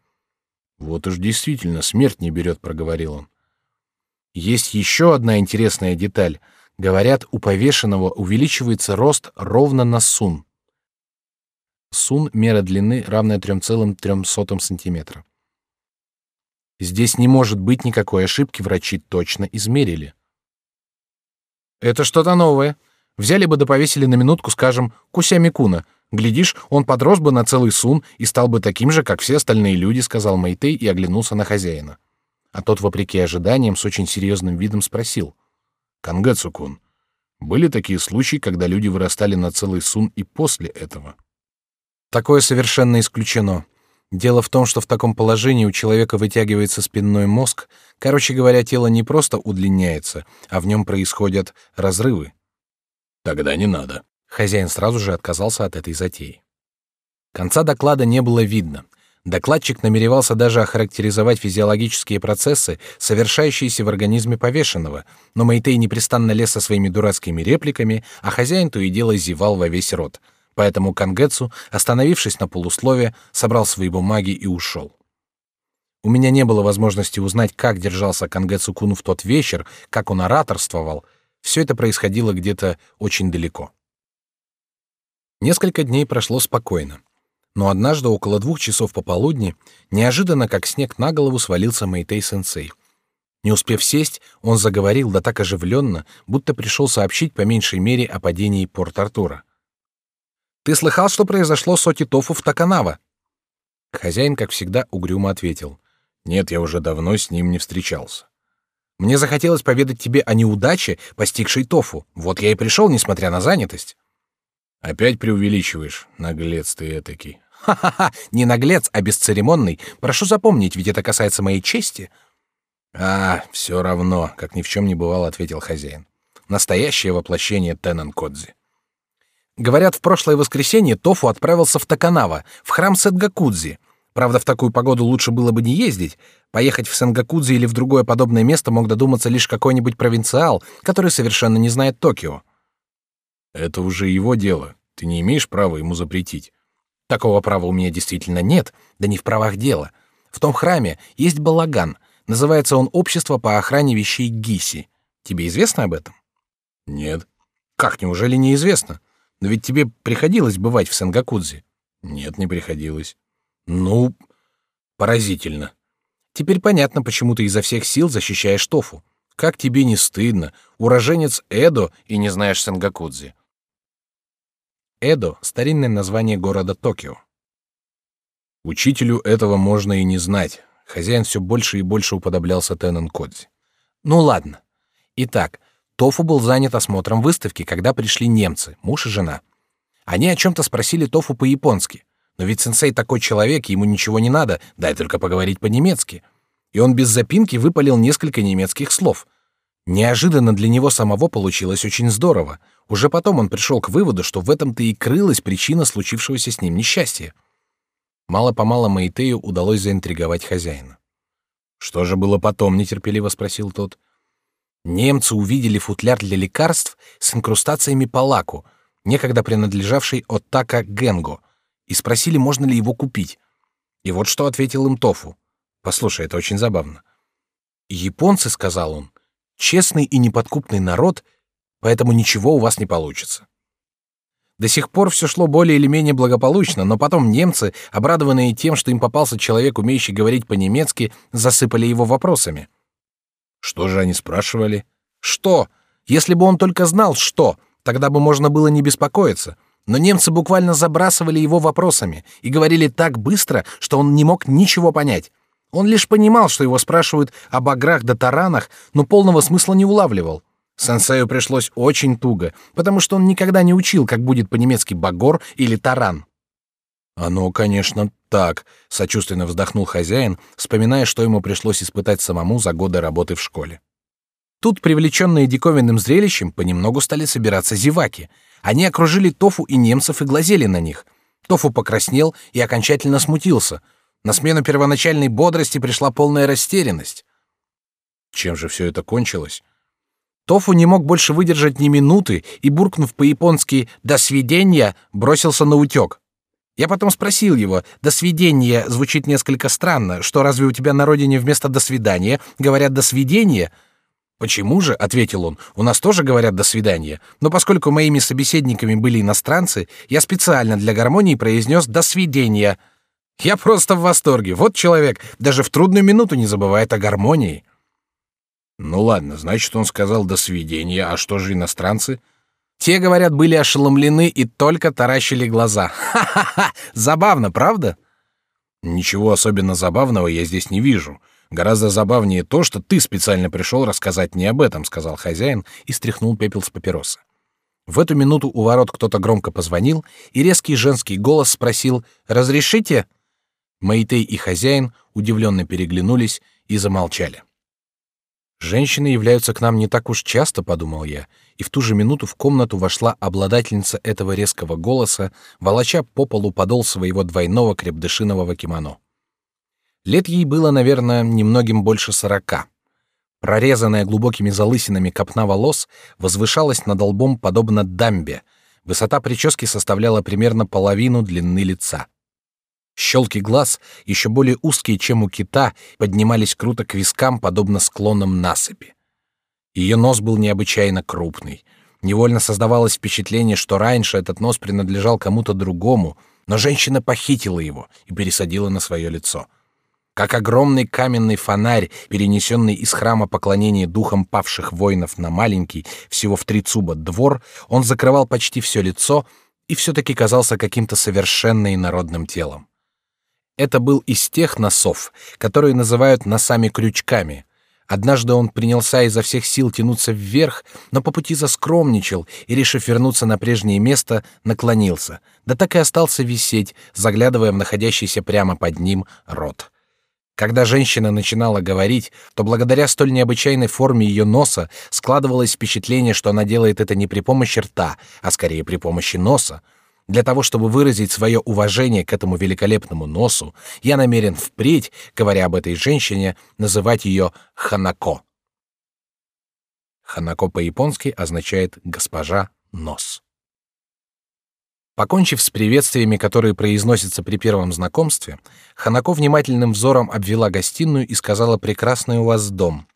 Вот уж действительно смерть не берет, проговорил он. Есть еще одна интересная деталь. Говорят, у повешенного увеличивается рост ровно на сун. Сун — мера длины, равная 3,03 сантиметра. Здесь не может быть никакой ошибки, врачи точно измерили. Это что-то новое. Взяли бы да повесили на минутку, скажем, Кусями Куна. Глядишь, он подрос бы на целый сун и стал бы таким же, как все остальные люди, сказал Мэйтэй и оглянулся на хозяина. А тот, вопреки ожиданиям, с очень серьезным видом спросил — Кангэцукун, были такие случаи, когда люди вырастали на целый сун и после этого? Такое совершенно исключено. Дело в том, что в таком положении у человека вытягивается спинной мозг, короче говоря, тело не просто удлиняется, а в нем происходят разрывы. Тогда не надо. Хозяин сразу же отказался от этой затеи. Конца доклада не было видно. Докладчик намеревался даже охарактеризовать физиологические процессы, совершающиеся в организме повешенного, но Мэйтэй непрестанно лез со своими дурацкими репликами, а хозяин то и дело зевал во весь рот. Поэтому Кангетсу, остановившись на полуслове, собрал свои бумаги и ушел. У меня не было возможности узнать, как держался Кангэ Цукун в тот вечер, как он ораторствовал. Все это происходило где-то очень далеко. Несколько дней прошло спокойно. Но однажды около двух часов пополудни неожиданно, как снег на голову, свалился Мэйтей-сенсей. Не успев сесть, он заговорил да так оживленно, будто пришел сообщить по меньшей мере о падении Порт-Артура. «Ты слыхал, что произошло с Отитофу в Таканава?» Хозяин, как всегда, угрюмо ответил. «Нет, я уже давно с ним не встречался. Мне захотелось поведать тебе о неудаче, постигшей Тофу. Вот я и пришел, несмотря на занятость». «Опять преувеличиваешь, наглец ты этакий». «Ха-ха-ха! Не наглец, а бесцеремонный. Прошу запомнить, ведь это касается моей чести». «А, все равно», — как ни в чем не бывало, ответил хозяин. «Настоящее воплощение Теннан Кодзи». Говорят, в прошлое воскресенье Тофу отправился в Таканава, в храм Сэдгакудзи. Правда, в такую погоду лучше было бы не ездить. Поехать в Сэнгакудзи или в другое подобное место мог додуматься лишь какой-нибудь провинциал, который совершенно не знает Токио. Это уже его дело. Ты не имеешь права ему запретить. Такого права у меня действительно нет, да не в правах дела. В том храме есть балаган. Называется он Общество по охране вещей Гиси. Тебе известно об этом? Нет. Как, неужели неизвестно? Но ведь тебе приходилось бывать в Сенгакудзе? Нет, не приходилось. Ну, поразительно. Теперь понятно, почему ты изо всех сил защищаешь Тофу. Как тебе не стыдно, уроженец Эдо и не знаешь Сенгакудзе? Эдо — старинное название города Токио. Учителю этого можно и не знать. Хозяин все больше и больше уподоблялся Теннон. Ну ладно. Итак, Тофу был занят осмотром выставки, когда пришли немцы, муж и жена. Они о чем-то спросили Тофу по-японски. Но ведь сенсей такой человек, ему ничего не надо, дай только поговорить по-немецки. И он без запинки выпалил несколько немецких слов. Неожиданно для него самого получилось очень здорово. Уже потом он пришел к выводу, что в этом-то и крылась причина случившегося с ним несчастья. Мало-помалу Маитею удалось заинтриговать хозяина. «Что же было потом?» — нетерпеливо спросил тот. Немцы увидели футляр для лекарств с инкрустациями по лаку, некогда принадлежавший Оттака Генго, и спросили, можно ли его купить. И вот что ответил им Тофу. Послушай, это очень забавно. Японцы, сказал он, честный и неподкупный народ, поэтому ничего у вас не получится. До сих пор все шло более или менее благополучно, но потом немцы, обрадованные тем, что им попался человек, умеющий говорить по-немецки, засыпали его вопросами. Что же они спрашивали? Что? Если бы он только знал, что, тогда бы можно было не беспокоиться. Но немцы буквально забрасывали его вопросами и говорили так быстро, что он не мог ничего понять. Он лишь понимал, что его спрашивают об баграх да таранах, но полного смысла не улавливал. Сенсею пришлось очень туго, потому что он никогда не учил, как будет по-немецки багор или таран. Оно, конечно, так, сочувственно вздохнул хозяин, вспоминая, что ему пришлось испытать самому за годы работы в школе. Тут, привлеченные диковинным зрелищем, понемногу стали собираться зеваки. Они окружили Тофу и немцев и глазели на них. Тофу покраснел и окончательно смутился. На смену первоначальной бодрости пришла полная растерянность. Чем же все это кончилось? Тофу не мог больше выдержать ни минуты и, буркнув по-японски «до свидения», бросился на утек. Я потом спросил его, «до свидания» звучит несколько странно, что разве у тебя на родине вместо «до свидания» говорят «до свидания»? «Почему же?» — ответил он. «У нас тоже говорят «до свидания». Но поскольку моими собеседниками были иностранцы, я специально для гармонии произнес «до свидания». Я просто в восторге. Вот человек даже в трудную минуту не забывает о гармонии. Ну ладно, значит, он сказал «до свидания», а что же иностранцы? Те, говорят, были ошеломлены и только таращили глаза. Ха-ха-ха! Забавно, правда? Ничего особенно забавного я здесь не вижу. Гораздо забавнее то, что ты специально пришел рассказать мне об этом, сказал хозяин и стряхнул пепел с папиросы. В эту минуту у ворот кто-то громко позвонил, и резкий женский голос спросил «Разрешите?». Маитей и хозяин удивленно переглянулись и замолчали. Женщины являются к нам не так уж часто, подумал я, и в ту же минуту в комнату вошла обладательница этого резкого голоса, волоча по полу подол своего двойного крепдышинового кимоно. Лет ей было, наверное, немногим больше сорока. Прорезанная глубокими залысинами копна волос возвышалась над лбом подобно дамбе. Высота прически составляла примерно половину длины лица. Щелки глаз, еще более узкие, чем у кита, поднимались круто к вискам, подобно склонам насыпи. Ее нос был необычайно крупный. Невольно создавалось впечатление, что раньше этот нос принадлежал кому-то другому, но женщина похитила его и пересадила на свое лицо. Как огромный каменный фонарь, перенесенный из храма поклонения духам павших воинов на маленький, всего в три цуба, двор, он закрывал почти все лицо и все-таки казался каким-то совершенно инородным телом. Это был из тех носов, которые называют носами-крючками. Однажды он принялся изо всех сил тянуться вверх, но по пути заскромничал и, решив вернуться на прежнее место, наклонился, да так и остался висеть, заглядывая в находящийся прямо под ним рот. Когда женщина начинала говорить, то благодаря столь необычайной форме ее носа складывалось впечатление, что она делает это не при помощи рта, а скорее при помощи носа, для того, чтобы выразить свое уважение к этому великолепному носу, я намерен впредь, говоря об этой женщине, называть ее Ханако. Ханако по-японски означает «госпожа нос». Покончив с приветствиями, которые произносятся при первом знакомстве, Ханако внимательным взором обвела гостиную и сказала «Прекрасный у вас дом».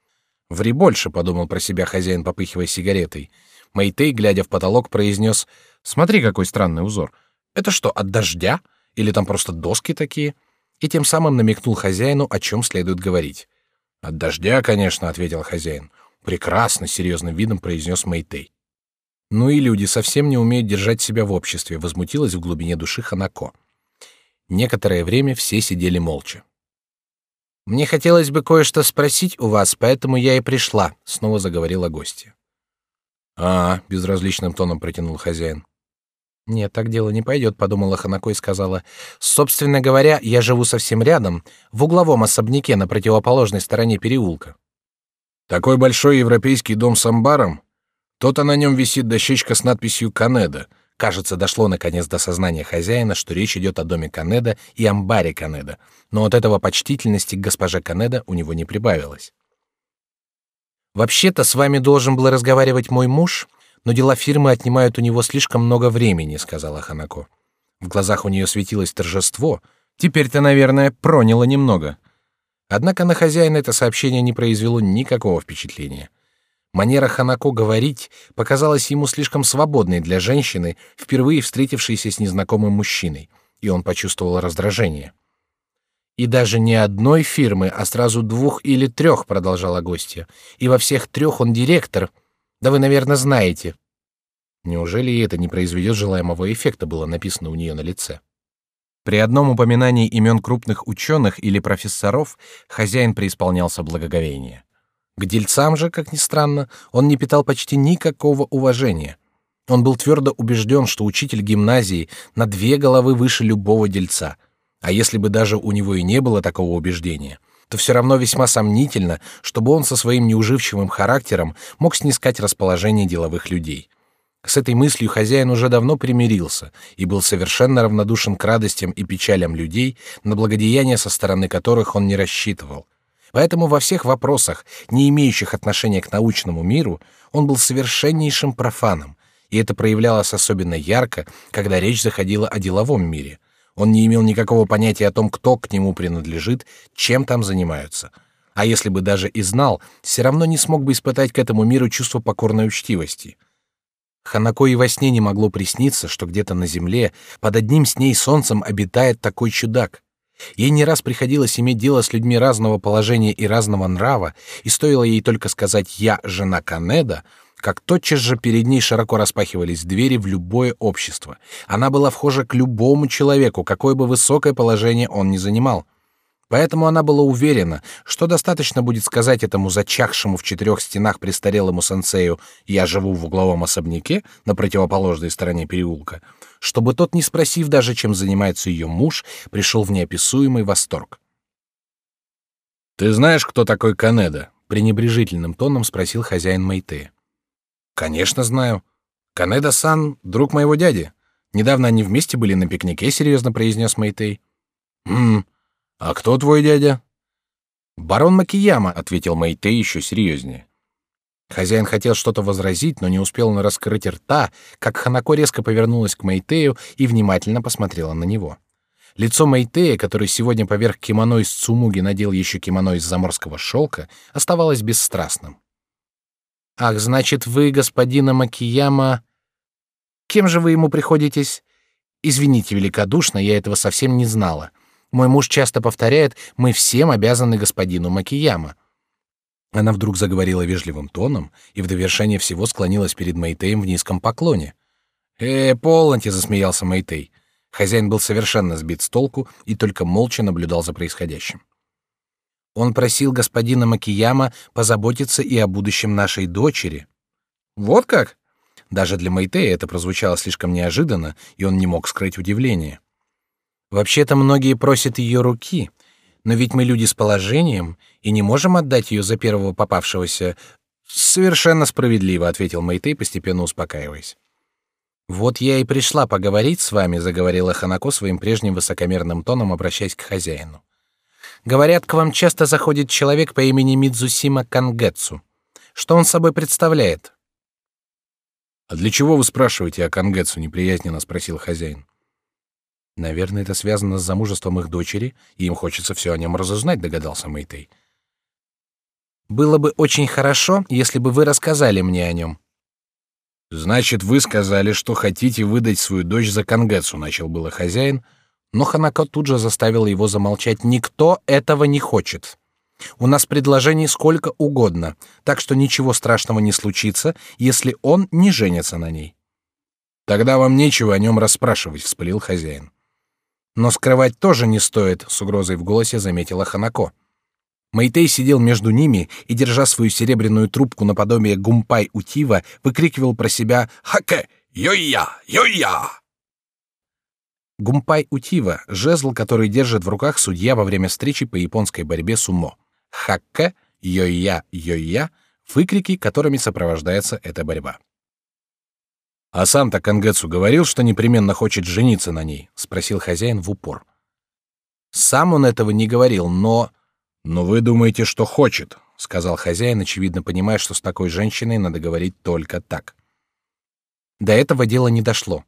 «Ври больше», — подумал про себя хозяин, попыхивая сигаретой. Мэйтей, глядя в потолок, произнес «Смотри, какой странный узор. Это что, от дождя? Или там просто доски такие?» И тем самым намекнул хозяину, о чем следует говорить. «От дождя, конечно», — ответил хозяин. «Прекрасно», — серьезным видом произнес Мэйтей. «Ну и люди совсем не умеют держать себя в обществе», — возмутилась в глубине души Ханако. Некоторое время все сидели молча. «Мне хотелось бы кое-что спросить у вас, поэтому я и пришла», — снова заговорила гостья. А, безразличным тоном протянул хозяин. Нет, так дело не пойдет, подумала Ханако и сказала: собственно говоря, я живу совсем рядом, в угловом особняке на противоположной стороне переулка. Такой большой европейский дом с амбаром. То-то на нем висит дощечка с надписью Канеда. Кажется, дошло наконец до сознания хозяина, что речь идет о доме Канеда и амбаре Канеда, но от этого почтительности к госпоже Канеда у него не прибавилось. Вообще-то с вами должен был разговаривать мой муж, но дела фирмы отнимают у него слишком много времени, сказала Ханако. В глазах у нее светилось торжество. Теперь-то, наверное, проняло немного. Однако на хозяина это сообщение не произвело никакого впечатления. Манера Ханако говорить показалась ему слишком свободной для женщины, впервые встретившейся с незнакомым мужчиной, и он почувствовал раздражение. И даже не одной фирмы, а сразу двух или трех, продолжала гостья. И во всех трех он директор. Да вы, наверное, знаете. Неужели это не произведет желаемого эффекта, было написано у нее на лице. При одном упоминании имен крупных ученых или профессоров хозяин преисполнялся благоговения. К дельцам же, как ни странно, он не питал почти никакого уважения. Он был твердо убежден, что учитель гимназии на две головы выше любого дельца — а если бы даже у него и не было такого убеждения, то все равно весьма сомнительно, чтобы он со своим неуживчивым характером мог снискать расположение деловых людей. С этой мыслью хозяин уже давно примирился и был совершенно равнодушен к радостям и печалям людей, на благодеяния со стороны которых он не рассчитывал. Поэтому во всех вопросах, не имеющих отношения к научному миру, он был совершеннейшим профаном, и это проявлялось особенно ярко, когда речь заходила о деловом мире, он не имел никакого понятия о том, кто к нему принадлежит, чем там занимаются. А если бы даже и знал, все равно не смог бы испытать к этому миру чувство покорной учтивости. Ханако и во сне не могло присниться, что где-то на земле под одним с ней солнцем обитает такой чудак. Ей не раз приходилось иметь дело с людьми разного положения и разного нрава, и стоило ей только сказать «я жена Канеда», как тотчас же перед ней широко распахивались двери в любое общество. Она была вхожа к любому человеку, какое бы высокое положение он ни занимал. Поэтому она была уверена, что достаточно будет сказать этому зачахшему в четырех стенах престарелому сенсею «я живу в угловом особняке на противоположной стороне переулка», чтобы тот, не спросив даже, чем занимается ее муж, пришел в неописуемый восторг. «Ты знаешь, кто такой Канеда?» — пренебрежительным тоном спросил хозяин Мэйте. Конечно, знаю. Канеда-сан — друг моего дяди. Недавно они вместе были на пикнике, серьезно произнес Мэйтей. Хм, а кто твой дядя? Барон Макияма, ответил Мэйтей еще серьезнее. Хозяин хотел что-то возразить, но не успел он раскрыть рта, как Ханако резко повернулась к Мэйтею и внимательно посмотрела на него. Лицо Майтея, который сегодня поверх кимоно из цумуги надел еще кимоно из заморского шелка, оставалось бесстрастным. «Ах, значит, вы, господина Макияма... Кем же вы ему приходитесь? Извините великодушно, я этого совсем не знала. Мой муж часто повторяет, мы всем обязаны господину Макияма». Она вдруг заговорила вежливым тоном и в довершение всего склонилась перед Майтеем в низком поклоне. «Э, полноте!» — засмеялся Майтей. Хозяин был совершенно сбит с толку и только молча наблюдал за происходящим. Он просил господина Макияма позаботиться и о будущем нашей дочери. Вот как? Даже для Майтея это прозвучало слишком неожиданно, и он не мог скрыть удивление. Вообще-то многие просят ее руки, но ведь мы люди с положением и не можем отдать ее за первого попавшегося. Совершенно справедливо, ответил Майтей, постепенно успокаиваясь. Вот я и пришла поговорить с вами, заговорила Ханако своим прежним высокомерным тоном, обращаясь к хозяину. Говорят, к вам часто заходит человек по имени Мидзусима Кангетсу. Что он собой представляет? А для чего вы спрашиваете о Кангетсу? неприязненно спросил хозяин. Наверное, это связано с замужеством их дочери, и им хочется все о нем разузнать, догадался Мэйтэй. Было бы очень хорошо, если бы вы рассказали мне о нем. Значит, вы сказали, что хотите выдать свою дочь за Кангетсу, начал было хозяин, но Ханако тут же заставила его замолчать. Никто этого не хочет. У нас предложений сколько угодно, так что ничего страшного не случится, если он не женится на ней. Тогда вам нечего о нем расспрашивать, вспылил хозяин. Но скрывать тоже не стоит, с угрозой в голосе заметила Ханако. Мэйтей сидел между ними и, держа свою серебряную трубку наподобие гумпай утива, выкрикивал про себя «Хаке! Йо-я! Йо-я!». Гумпай утива — жезл, который держит в руках судья во время встречи по японской борьбе сумо. Хаке, йо-я, йо-я — выкрики, которыми сопровождается эта борьба. «А сам-то Кангэцу говорил, что непременно хочет жениться на ней?» — спросил хозяин в упор. Сам он этого не говорил, но «Но вы думаете, что хочет», — сказал хозяин, очевидно понимая, что с такой женщиной надо говорить только так. До этого дело не дошло.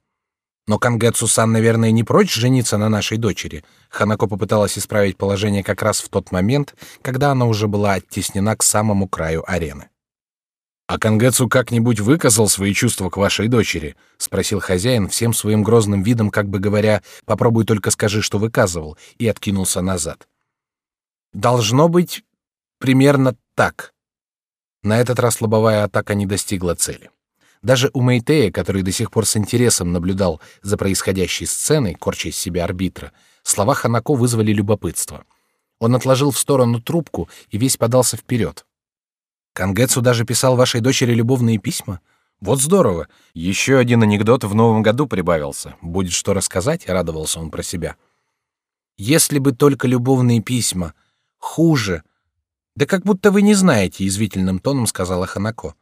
Но Кангэцу-сан, наверное, не прочь жениться на нашей дочери. Ханако попыталась исправить положение как раз в тот момент, когда она уже была оттеснена к самому краю арены. «А Кангэцу как-нибудь выказал свои чувства к вашей дочери?» — спросил хозяин всем своим грозным видом, как бы говоря, «попробуй только скажи, что выказывал», и откинулся назад. Должно быть примерно так. На этот раз лобовая атака не достигла цели. Даже у Мэйтея, который до сих пор с интересом наблюдал за происходящей сценой, корча из себя арбитра, слова Ханако вызвали любопытство. Он отложил в сторону трубку и весь подался вперед. Кангетсу даже писал вашей дочери любовные письма. Вот здорово. Еще один анекдот в новом году прибавился. Будет что рассказать, радовался он про себя. Если бы только любовные письма, Хуже. Да как будто вы не знаете, извивительным тоном сказала Ханако.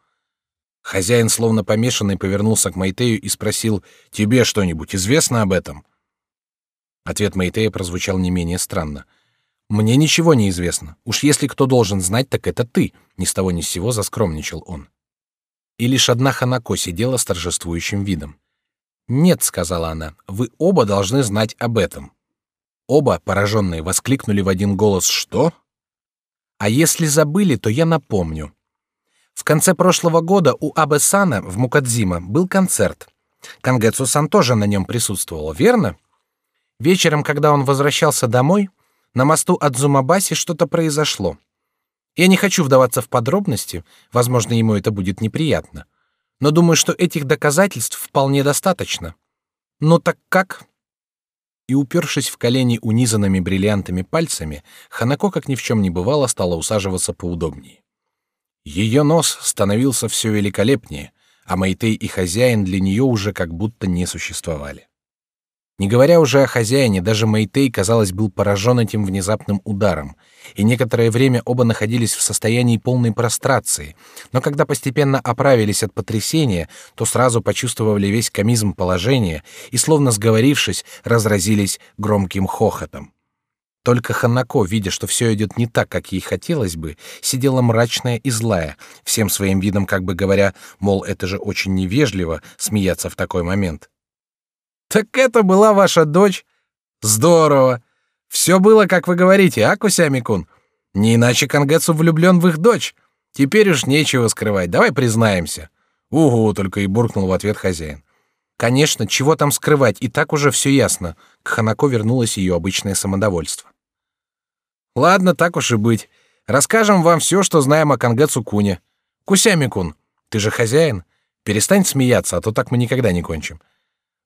Хозяин, словно помешанный, повернулся к Майтею и спросил: "Тебе что-нибудь известно об этом?" Ответ Майтея прозвучал не менее странно. Мне ничего не известно. Уж если кто должен знать, так это ты. Ни с того ни с сего заскромничал он. И лишь одна Ханако сидела с торжествующим видом. Нет, сказала она, вы оба должны знать об этом. Оба, пораженные, воскликнули в один голос «Что?». А если забыли, то я напомню. В конце прошлого года у Абесана в Мукадзима был концерт. Кангетсу-сан тоже на нем присутствовал, верно? Вечером, когда он возвращался домой, на мосту от Зумабаси что-то произошло. Я не хочу вдаваться в подробности, возможно, ему это будет неприятно, но думаю, что этих доказательств вполне достаточно. Ну так как? и, упершись в колени унизанными бриллиантами пальцами, Ханако, как ни в чем не бывало, стала усаживаться поудобнее. Ее нос становился все великолепнее, а Мэйтей и хозяин для нее уже как будто не существовали. Не говоря уже о хозяине, даже Мэйтей, казалось, был поражен этим внезапным ударом, и некоторое время оба находились в состоянии полной прострации, но когда постепенно оправились от потрясения, то сразу почувствовали весь комизм положения и, словно сговорившись, разразились громким хохотом. Только Ханако, видя, что все идет не так, как ей хотелось бы, сидела мрачная и злая, всем своим видом как бы говоря, мол, это же очень невежливо смеяться в такой момент. Так это была ваша дочь? Здорово. Все было, как вы говорите, а, Кусями-кун? Не иначе Кангетсу влюблен в их дочь. Теперь уж нечего скрывать, давай признаемся. Угу, только и буркнул в ответ хозяин. Конечно, чего там скрывать, и так уже все ясно. К Ханако вернулось ее обычное самодовольство. Ладно, так уж и быть. Расскажем вам все, что знаем о Кангетсу Куне. Кусями-кун, ты же хозяин. Перестань смеяться, а то так мы никогда не кончим.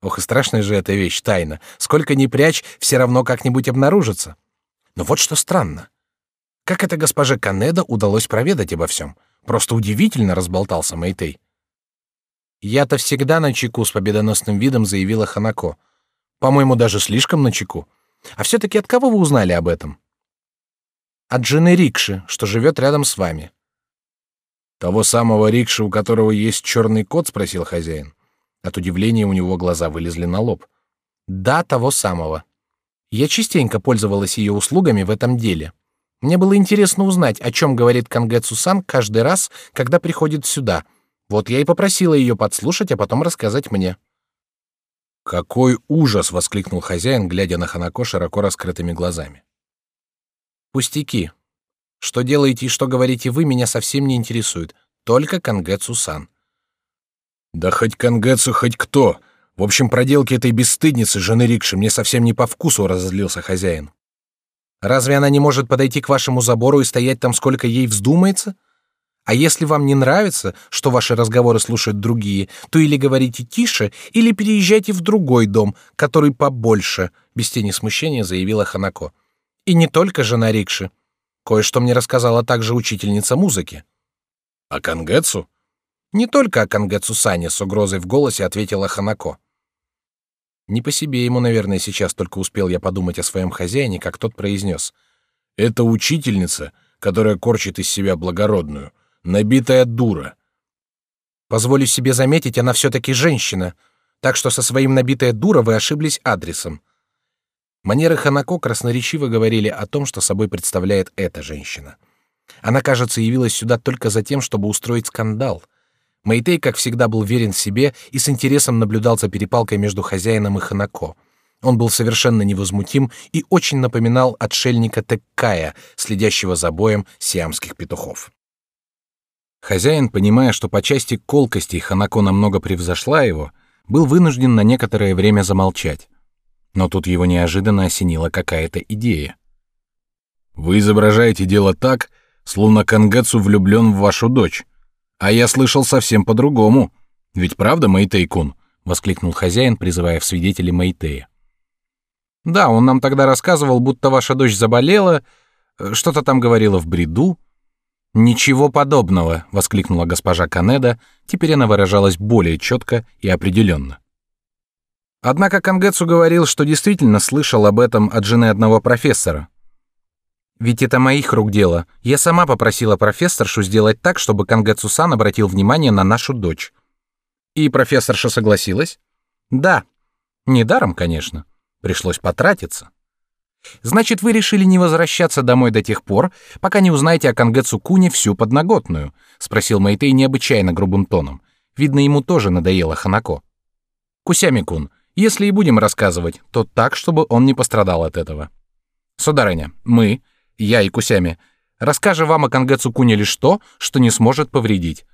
Ох, и страшная же эта вещь, тайна. Сколько ни прячь, все равно как-нибудь обнаружится. Но вот что странно. Как это госпоже Канеда удалось проведать обо всем? Просто удивительно разболтался Мэйтей. Я-то всегда на чеку с победоносным видом заявила Ханако. По-моему, даже слишком на чеку. А все-таки от кого вы узнали об этом? От жены Рикши, что живет рядом с вами. Того самого Рикши, у которого есть черный кот, спросил хозяин. От удивления у него глаза вылезли на лоб. Да, того самого. Я частенько пользовалась ее услугами в этом деле. Мне было интересно узнать, о чем говорит Кангэцу-сан каждый раз, когда приходит сюда. Вот я и попросила ее подслушать, а потом рассказать мне. Какой ужас! воскликнул хозяин, глядя на Ханако широко раскрытыми глазами. Пустяки. Что делаете и что говорите вы, меня совсем не интересует. Только Кангэцу-сан. Да хоть Кангэцу, хоть кто. В общем, проделки этой бесстыдницы жены Рикши мне совсем не по вкусу, разозлился хозяин. Разве она не может подойти к вашему забору и стоять там, сколько ей вздумается? А если вам не нравится, что ваши разговоры слушают другие, то или говорите тише, или переезжайте в другой дом, который побольше, без тени смущения заявила Ханако. И не только жена Рикши. Кое-что мне рассказала также учительница музыки. А Кангэцу? Не только о Кангэцу Сане с угрозой в голосе ответила Ханако. Не по себе ему, наверное, сейчас только успел я подумать о своем хозяине, как тот произнес. «Это учительница, которая корчит из себя благородную, набитая дура». Позволю себе заметить, она все-таки женщина, так что со своим набитая дура вы ошиблись адресом. Манеры Ханако красноречиво говорили о том, что собой представляет эта женщина. Она, кажется, явилась сюда только за тем, чтобы устроить скандал — Мэйтей, как всегда, был верен себе и с интересом наблюдал за перепалкой между хозяином и Ханако. Он был совершенно невозмутим и очень напоминал отшельника Теккая, следящего за боем сиамских петухов. Хозяин, понимая, что по части колкости Ханако намного превзошла его, был вынужден на некоторое время замолчать. Но тут его неожиданно осенила какая-то идея. «Вы изображаете дело так, словно Кангацу влюблен в вашу дочь. А я слышал совсем по-другому. Ведь правда, Мэйтей-кун? воскликнул хозяин, призывая в свидетели Мэйтея. Да, он нам тогда рассказывал, будто ваша дочь заболела, э, что-то там говорила в бреду. Ничего подобного, воскликнула госпожа Канеда. Теперь она выражалась более четко и определенно. Однако Кангетсу говорил, что действительно слышал об этом от жены одного профессора. Ведь это моих рук дело. Я сама попросила профессоршу сделать так, чтобы Кангэцу-сан обратил внимание на нашу дочь. И профессорша согласилась? Да. Недаром, конечно. Пришлось потратиться. Значит, вы решили не возвращаться домой до тех пор, пока не узнаете о Кангэцу Куне всю подноготную, спросил Мэйтей необычайно грубым тоном. Видно, ему тоже надоело Ханако. Кусями-кун, если и будем рассказывать, то так, чтобы он не пострадал от этого. Сударыня, мы, я и Кусями, расскажем вам о Кангэцу Куне лишь то, что не сможет повредить.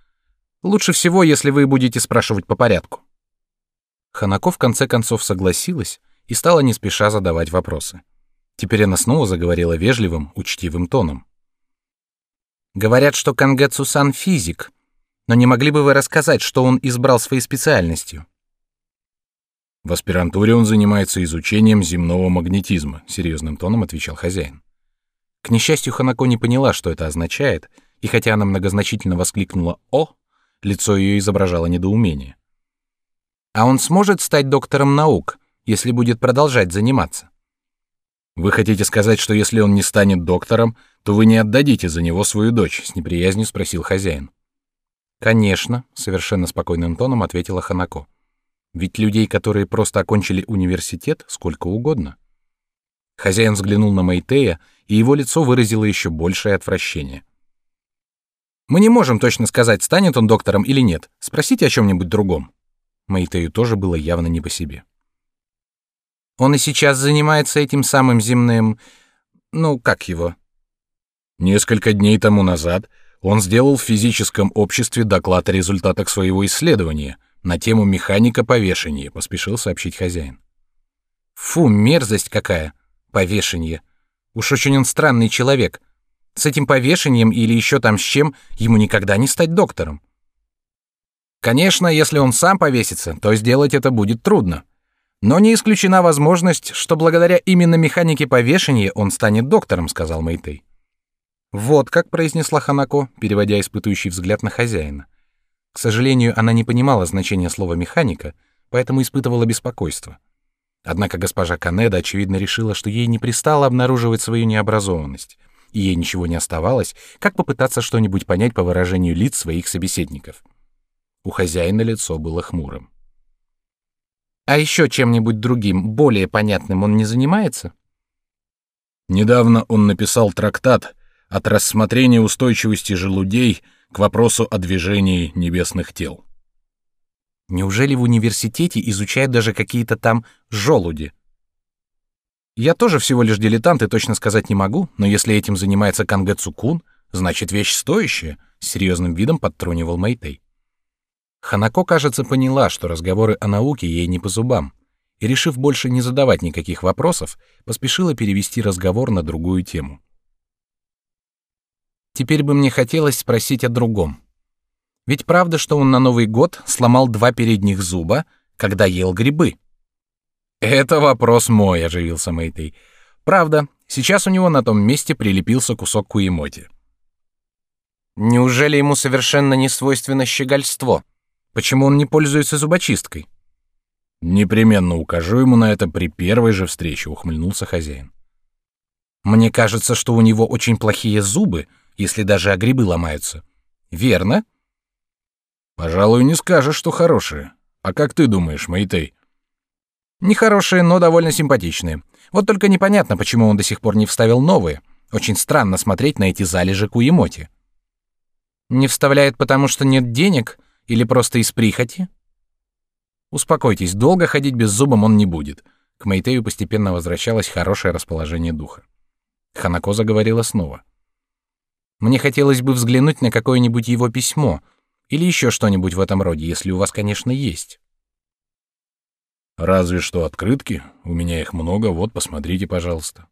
Лучше всего, если вы будете спрашивать по порядку. Ханако в конце концов согласилась и стала не спеша задавать вопросы. Теперь она снова заговорила вежливым, учтивым тоном. Говорят, что Кангэцу-сан физик, но не могли бы вы рассказать, что он избрал своей специальностью? В аспирантуре он занимается изучением земного магнетизма, серьезным тоном отвечал хозяин. К несчастью, Ханако не поняла, что это означает, и хотя она многозначительно воскликнула «О!», лицо ее изображало недоумение. «А он сможет стать доктором наук, если будет продолжать заниматься?» «Вы хотите сказать, что если он не станет доктором, то вы не отдадите за него свою дочь?» — с неприязнью спросил хозяин. «Конечно», — совершенно спокойным тоном ответила Ханако. «Ведь людей, которые просто окончили университет, сколько угодно». Хозяин взглянул на Майтея, и его лицо выразило еще большее отвращение. Мы не можем точно сказать, станет он доктором или нет. Спросите о чем-нибудь другом. Майтею тоже было явно не по себе. Он и сейчас занимается этим самым земным... Ну, как его? Несколько дней тому назад он сделал в физическом обществе доклад о результатах своего исследования на тему механика повешения, поспешил сообщить хозяин. Фу, мерзость какая! Повешение. Уж очень он странный человек. С этим повешением или еще там с чем ему никогда не стать доктором. Конечно, если он сам повесится, то сделать это будет трудно. Но не исключена возможность, что благодаря именно механике повешения он станет доктором, сказал Мэйтэй. Вот как произнесла Ханако, переводя испытующий взгляд на хозяина. К сожалению, она не понимала значения слова механика, поэтому испытывала беспокойство. Однако госпожа Канеда очевидно решила, что ей не пристало обнаруживать свою необразованность, и ей ничего не оставалось, как попытаться что-нибудь понять по выражению лиц своих собеседников. У хозяина лицо было хмурым. А еще чем-нибудь другим, более понятным он не занимается? Недавно он написал трактат от рассмотрения устойчивости желудей к вопросу о движении небесных тел. Неужели в университете изучают даже какие-то там желуди? Я тоже всего лишь дилетант и точно сказать не могу, но если этим занимается Кангэ Цукун, значит вещь стоящая, серьезным видом подтрунивал Мэйтэй. Ханако, кажется, поняла, что разговоры о науке ей не по зубам, и, решив больше не задавать никаких вопросов, поспешила перевести разговор на другую тему. Теперь бы мне хотелось спросить о другом. Ведь правда, что он на Новый год сломал два передних зуба, когда ел грибы? Это вопрос мой, оживился Мэйтэй. Правда, сейчас у него на том месте прилепился кусок куемоти. Неужели ему совершенно не свойственно щегольство? Почему он не пользуется зубочисткой? Непременно укажу ему на это при первой же встрече, ухмыльнулся хозяин. Мне кажется, что у него очень плохие зубы, если даже о грибы ломаются. Верно? Пожалуй, не скажешь, что хорошие. А как ты думаешь, Мэйтэй? Нехорошие, но довольно симпатичные. Вот только непонятно, почему он до сих пор не вставил новые. Очень странно смотреть на эти залежи куемоти. Не вставляет, потому что нет денег или просто из прихоти? Успокойтесь, долго ходить без зубом он не будет. К Мэйтею постепенно возвращалось хорошее расположение духа. Ханако заговорила снова. Мне хотелось бы взглянуть на какое-нибудь его письмо, или еще что-нибудь в этом роде, если у вас, конечно, есть. Разве что открытки. У меня их много. Вот, посмотрите, пожалуйста.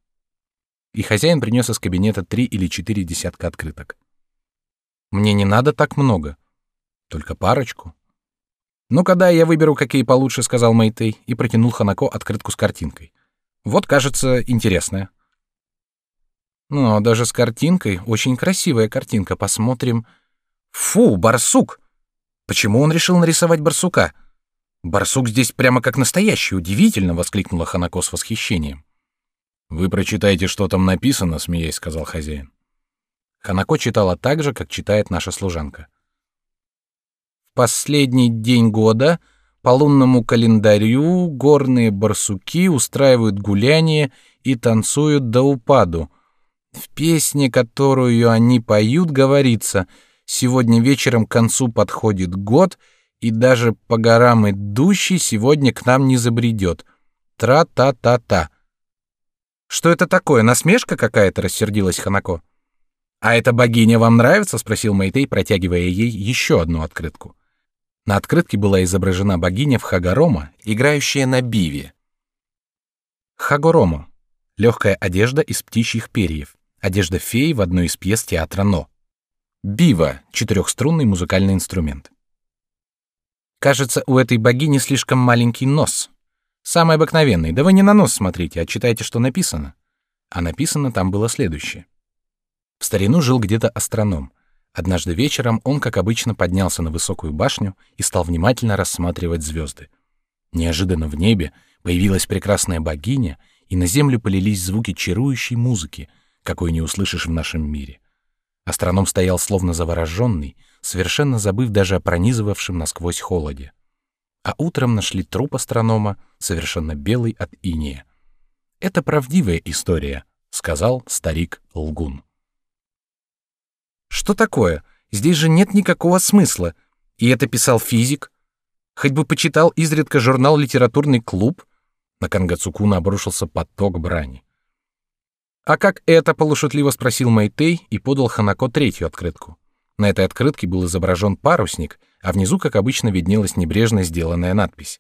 И хозяин принес из кабинета три или четыре десятка открыток. Мне не надо так много. Только парочку. Ну, когда я выберу, какие получше, сказал Мэйтэй и протянул Ханако открытку с картинкой. Вот, кажется, интересная. Ну, даже с картинкой, очень красивая картинка. Посмотрим. Фу, барсук! Почему он решил нарисовать барсука? Барсук здесь прямо как настоящий, удивительно, воскликнула Ханако с восхищением. Вы прочитайте, что там написано, смеясь, сказал хозяин. Ханако читала так же, как читает наша служанка. В последний день года по лунному календарю горные барсуки устраивают гуляние и танцуют до упаду. В песне, которую они поют, говорится — Сегодня вечером к концу подходит год, и даже по горам идущий сегодня к нам не забредет. Тра-та-та-та. Что это такое? Насмешка какая-то? Рассердилась Ханако. А эта богиня вам нравится? спросил Мэйтей, протягивая ей еще одну открытку. На открытке была изображена богиня в Хагорома, играющая на биве. Хагоромо — легкая одежда из птичьих перьев, одежда феи в одной из пьес театра Но. Бива — четырехструнный музыкальный инструмент. Кажется, у этой богини слишком маленький нос. Самый обыкновенный. Да вы не на нос смотрите, а читайте, что написано. А написано там было следующее. В старину жил где-то астроном. Однажды вечером он, как обычно, поднялся на высокую башню и стал внимательно рассматривать звезды. Неожиданно в небе появилась прекрасная богиня, и на землю полились звуки чарующей музыки, какой не услышишь в нашем мире. Астроном стоял словно завороженный, совершенно забыв даже о пронизывавшем насквозь холоде. А утром нашли труп астронома, совершенно белый от инея. «Это правдивая история», — сказал старик Лгун. «Что такое? Здесь же нет никакого смысла. И это писал физик. Хоть бы почитал изредка журнал «Литературный клуб». На Кангацукуна обрушился поток брани. «А как это?» — полушутливо спросил Мэйтей и подал Ханако третью открытку. На этой открытке был изображен парусник, а внизу, как обычно, виднелась небрежно сделанная надпись.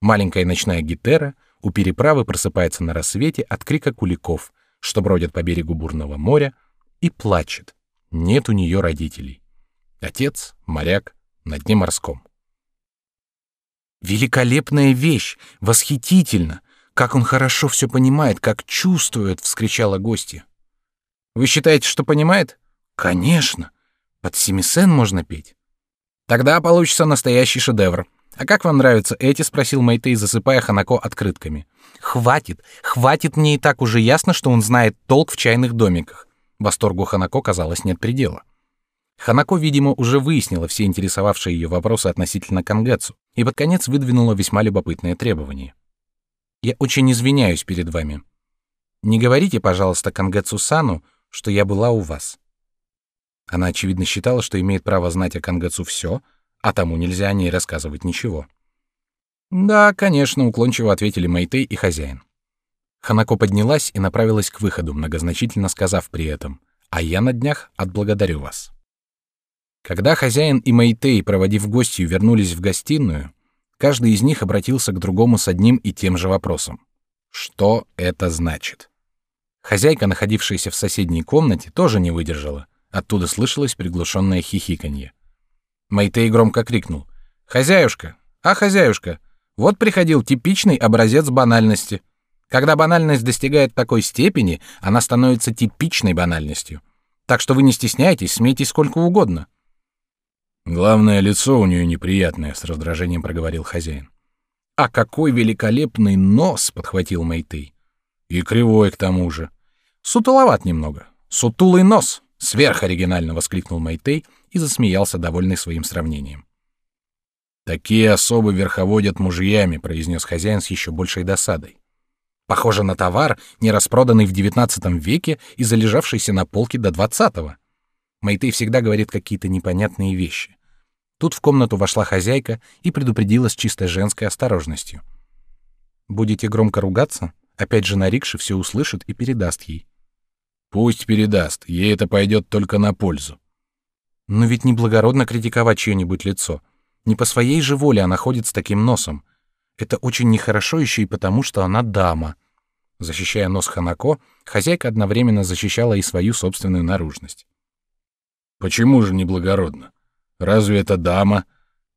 Маленькая ночная гитера у переправы просыпается на рассвете от крика куликов, что бродят по берегу бурного моря, и плачет. Нет у нее родителей. Отец — моряк на дне морском. «Великолепная вещь! Восхитительно! Как он хорошо все понимает, как чувствует!» — вскричала гостья. «Вы считаете, что понимает?» «Конечно! Под семисен можно петь!» «Тогда получится настоящий шедевр. А как вам нравятся эти?» — спросил Мэйтей, засыпая Ханако открытками. «Хватит! Хватит! Мне и так уже ясно, что он знает толк в чайных домиках!» Восторгу Ханако казалось нет предела. Ханако, видимо, уже выяснила все интересовавшие ее вопросы относительно Кангацу и под конец выдвинула весьма любопытное требование. «Я очень извиняюсь перед вами. Не говорите, пожалуйста, Кангацу-сану, что я была у вас». Она, очевидно, считала, что имеет право знать о Кангацу все, а тому нельзя о ней рассказывать ничего. «Да, конечно», — уклончиво ответили Мэйтей и хозяин. Ханако поднялась и направилась к выходу, многозначительно сказав при этом, «А я на днях отблагодарю вас». Когда хозяин и Мэйтей, проводив гостью, вернулись в гостиную, каждый из них обратился к другому с одним и тем же вопросом. Что это значит? Хозяйка, находившаяся в соседней комнате, тоже не выдержала. Оттуда слышалось приглушенное хихиканье. Мэйтей громко крикнул. «Хозяюшка! А, хозяюшка! Вот приходил типичный образец банальности. Когда банальность достигает такой степени, она становится типичной банальностью. Так что вы не стесняйтесь, смейтесь сколько угодно». Главное, лицо у нее неприятное, с раздражением проговорил хозяин. А какой великолепный нос, подхватил Мэйтей. И кривой к тому же. Сутуловат немного. Сутулый нос, сверхоригинально воскликнул Мэйтей и засмеялся, довольный своим сравнением. Такие особы верховодят мужьями, произнес хозяин с еще большей досадой. Похоже на товар, не распроданный в XIX веке и залежавшийся на полке до XX. Мэйтэй всегда говорит какие-то непонятные вещи. Тут в комнату вошла хозяйка и предупредила с чисто женской осторожностью. «Будете громко ругаться, опять же на рикше все услышит и передаст ей». «Пусть передаст, ей это пойдет только на пользу». «Но ведь неблагородно критиковать чье-нибудь лицо. Не по своей же воле она ходит с таким носом. Это очень нехорошо еще и потому, что она дама». Защищая нос Ханако, хозяйка одновременно защищала и свою собственную наружность. Почему же неблагородно? Разве это дама?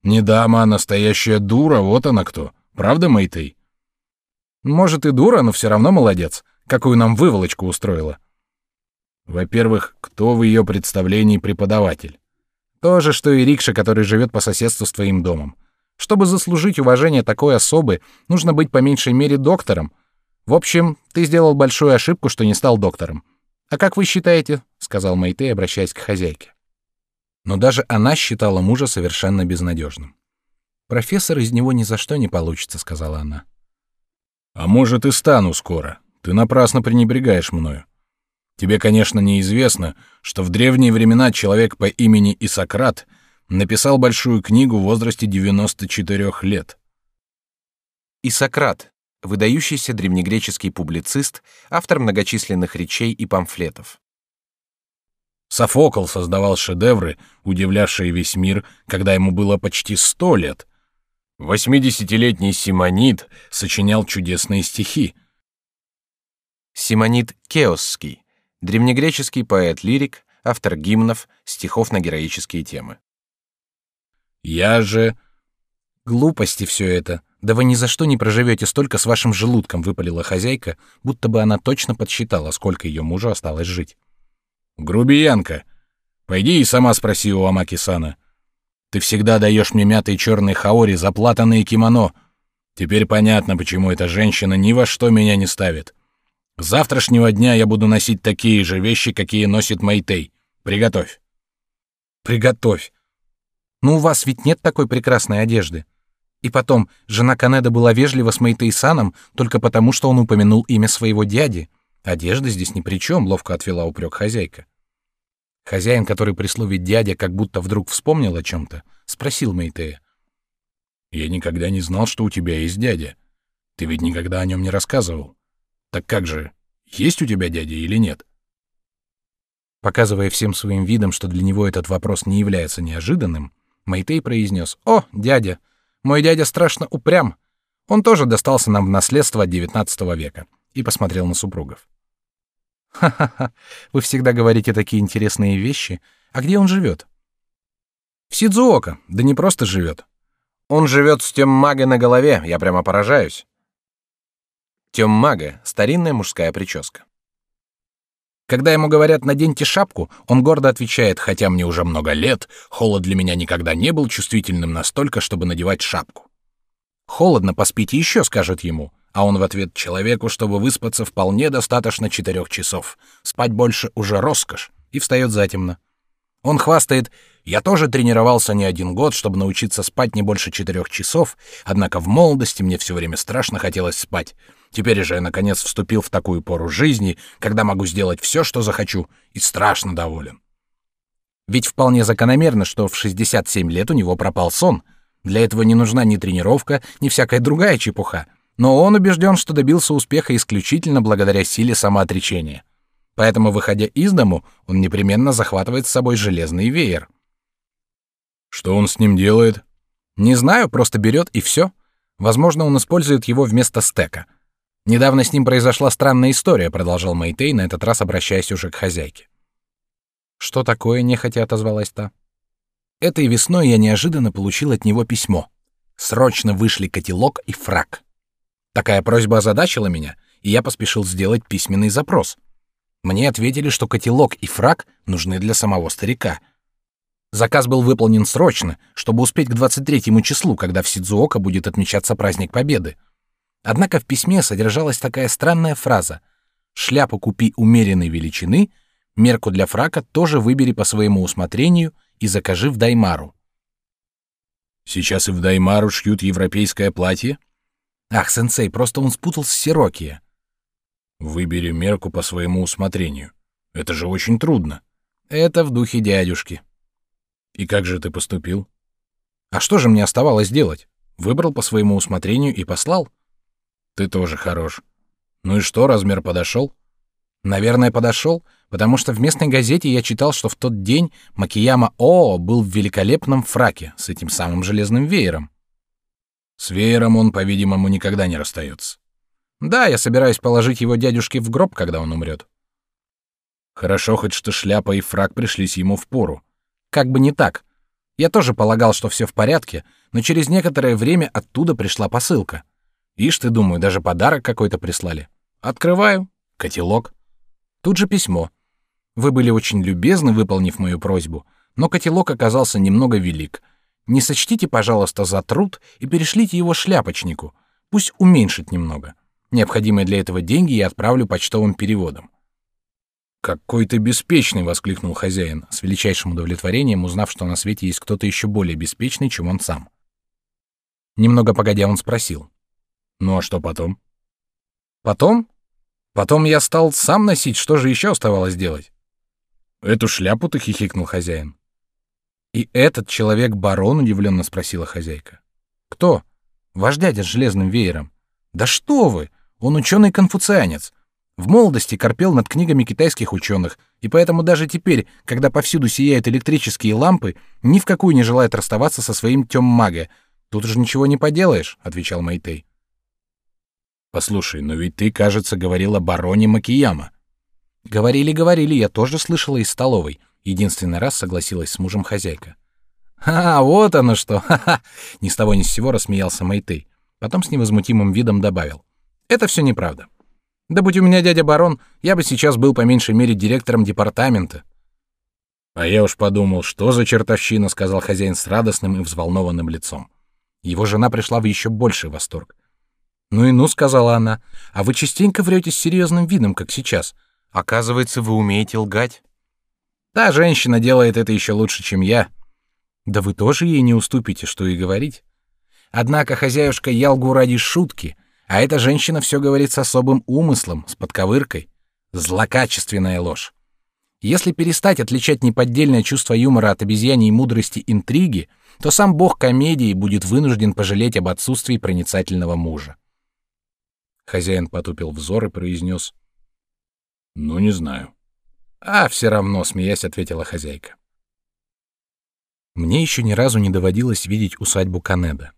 Не дама, а настоящая дура, вот она кто. Правда, Мэйтэй? Может и дура, но все равно молодец. Какую нам выволочку устроила. Во-первых, кто в ее представлении преподаватель? То же, что и рикша, который живет по соседству с твоим домом. Чтобы заслужить уважение такой особы, нужно быть по меньшей мере доктором. В общем, ты сделал большую ошибку, что не стал доктором. А как вы считаете? сказал Мэйтэй, обращаясь к хозяйке. Но даже она считала мужа совершенно безнадежным. Профессор из него ни за что не получится, сказала она. А может и стану скоро. Ты напрасно пренебрегаешь мною. Тебе, конечно, неизвестно, что в древние времена человек по имени Исократ написал большую книгу в возрасте 94 лет. Исократ выдающийся древнегреческий публицист, автор многочисленных речей и памфлетов. Софокл создавал шедевры, удивлявшие весь мир, когда ему было почти сто лет. Восьмидесятилетний Симонид сочинял чудесные стихи. Симонид Кеосский, древнегреческий поэт-лирик, автор гимнов, стихов на героические темы. Я же... Глупости все это. Да вы ни за что не проживете столько с вашим желудком, выпалила хозяйка, будто бы она точно подсчитала, сколько ее мужу осталось жить. Грубиянка. Пойди и сама спроси у Амаки-сана. Ты всегда даешь мне мятые черные хаори, заплатанные кимоно. Теперь понятно, почему эта женщина ни во что меня не ставит. С завтрашнего дня я буду носить такие же вещи, какие носит Мэйтей. Приготовь. Приготовь. Ну у вас ведь нет такой прекрасной одежды. И потом, жена Канеда была вежлива с Мэйтей-саном только потому, что он упомянул имя своего дяди. Одежда здесь ни при чем, ловко отвела упрек хозяйка. Хозяин, который при слове «дядя» как будто вдруг вспомнил о чем-то, спросил Мэйтея. «Я никогда не знал, что у тебя есть дядя. Ты ведь никогда о нем не рассказывал. Так как же, есть у тебя дядя или нет? Показывая всем своим видом, что для него этот вопрос не является неожиданным, Мэйтей произнес «О, дядя, мой дядя страшно упрям. Он тоже достался нам в наследство от XIX века» и посмотрел на супругов. «Ха-ха-ха, вы всегда говорите такие интересные вещи. А где он живет?» «В Сидзуока, да не просто живет. Он живет с теммагой на голове, я прямо поражаюсь». Теммага — старинная мужская прическа. Когда ему говорят «наденьте шапку», он гордо отвечает «хотя мне уже много лет, холод для меня никогда не был чувствительным настолько, чтобы надевать шапку». «Холодно, поспите еще», — скажет ему, а он в ответ «человеку, чтобы выспаться, вполне достаточно четырех часов. Спать больше уже роскошь» и встает затемно. Он хвастает «я тоже тренировался не один год, чтобы научиться спать не больше четырех часов, однако в молодости мне все время страшно хотелось спать». Теперь же я, наконец, вступил в такую пору жизни, когда могу сделать все, что захочу, и страшно доволен. Ведь вполне закономерно, что в 67 лет у него пропал сон. Для этого не нужна ни тренировка, ни всякая другая чепуха. Но он убежден, что добился успеха исключительно благодаря силе самоотречения. Поэтому, выходя из дому, он непременно захватывает с собой железный веер. Что он с ним делает? Не знаю, просто берет и все. Возможно, он использует его вместо стека — Недавно с ним произошла странная история, продолжал Мэйтей, на этот раз обращаясь уже к хозяйке. Что такое, нехотя отозвалась та. Этой весной я неожиданно получил от него письмо. Срочно вышли котелок и фрак. Такая просьба озадачила меня, и я поспешил сделать письменный запрос. Мне ответили, что котелок и фрак нужны для самого старика. Заказ был выполнен срочно, чтобы успеть к 23 числу, когда в Сидзуока будет отмечаться праздник Победы. Однако в письме содержалась такая странная фраза: "Шляпу купи умеренной величины, мерку для фрака тоже выбери по своему усмотрению и закажи в Даймару". Сейчас и в Даймару шьют европейское платье? Ах, сенсей, просто он спутал с Сирокия. Выбери мерку по своему усмотрению. Это же очень трудно. Это в духе дядюшки. И как же ты поступил? А что же мне оставалось делать? Выбрал по своему усмотрению и послал. Ты тоже хорош. Ну и что, размер подошел? Наверное, подошел, потому что в местной газете я читал, что в тот день Макияма О был в великолепном фраке с этим самым железным веером. С веером он, по-видимому, никогда не расстается. Да, я собираюсь положить его дядюшке в гроб, когда он умрет. Хорошо хоть что шляпа и фрак пришлись ему в пору. Как бы не так. Я тоже полагал, что все в порядке, но через некоторое время оттуда пришла посылка. Ишь ты, думаю, даже подарок какой-то прислали. Открываю. Котелок. Тут же письмо. Вы были очень любезны, выполнив мою просьбу, но котелок оказался немного велик. Не сочтите, пожалуйста, за труд и перешлите его шляпочнику. Пусть уменьшит немного. Необходимые для этого деньги я отправлю почтовым переводом. «Какой ты беспечный!» — воскликнул хозяин, с величайшим удовлетворением узнав, что на свете есть кто-то еще более беспечный, чем он сам. Немного погодя, он спросил. Ну а что потом? Потом? Потом я стал сам носить, что же еще оставалось делать? Эту шляпу хихикнул хозяин. И этот человек барон удивленно спросила хозяйка. Кто? Ваш дядя с железным веером. Да что вы? Он ученый-конфуцианец. В молодости корпел над книгами китайских ученых, и поэтому даже теперь, когда повсюду сияют электрические лампы, ни в какую не желает расставаться со своим тём-маге. Тут же ничего не поделаешь, отвечал Мэйтей. Послушай, но ведь ты, кажется, говорила бароне Макияма. Говорили, говорили, я тоже слышала из столовой. Единственный раз согласилась с мужем хозяйка. А, вот оно что. Ха-ха. Ни с того ни с сего рассмеялся Мэйтэй. Потом с невозмутимым видом добавил: "Это все неправда. Да будь у меня дядя барон, я бы сейчас был по меньшей мере директором департамента". А я уж подумал, что за чертовщина, сказал хозяин с радостным и взволнованным лицом. Его жена пришла в еще больший восторг. «Ну и ну», — сказала она, — «а вы частенько врете с серьезным видом, как сейчас. Оказывается, вы умеете лгать». «Та женщина делает это еще лучше, чем я». «Да вы тоже ей не уступите, что и говорить». Однако хозяюшка я лгу ради шутки, а эта женщина все говорит с особым умыслом, с подковыркой. Злокачественная ложь. Если перестать отличать неподдельное чувство юмора от обезьяньей мудрости интриги, то сам бог комедии будет вынужден пожалеть об отсутствии проницательного мужа. Хозяин потупил взор и произнес. «Ну, не знаю». «А, все равно», — смеясь, ответила хозяйка. Мне еще ни разу не доводилось видеть усадьбу Канеда.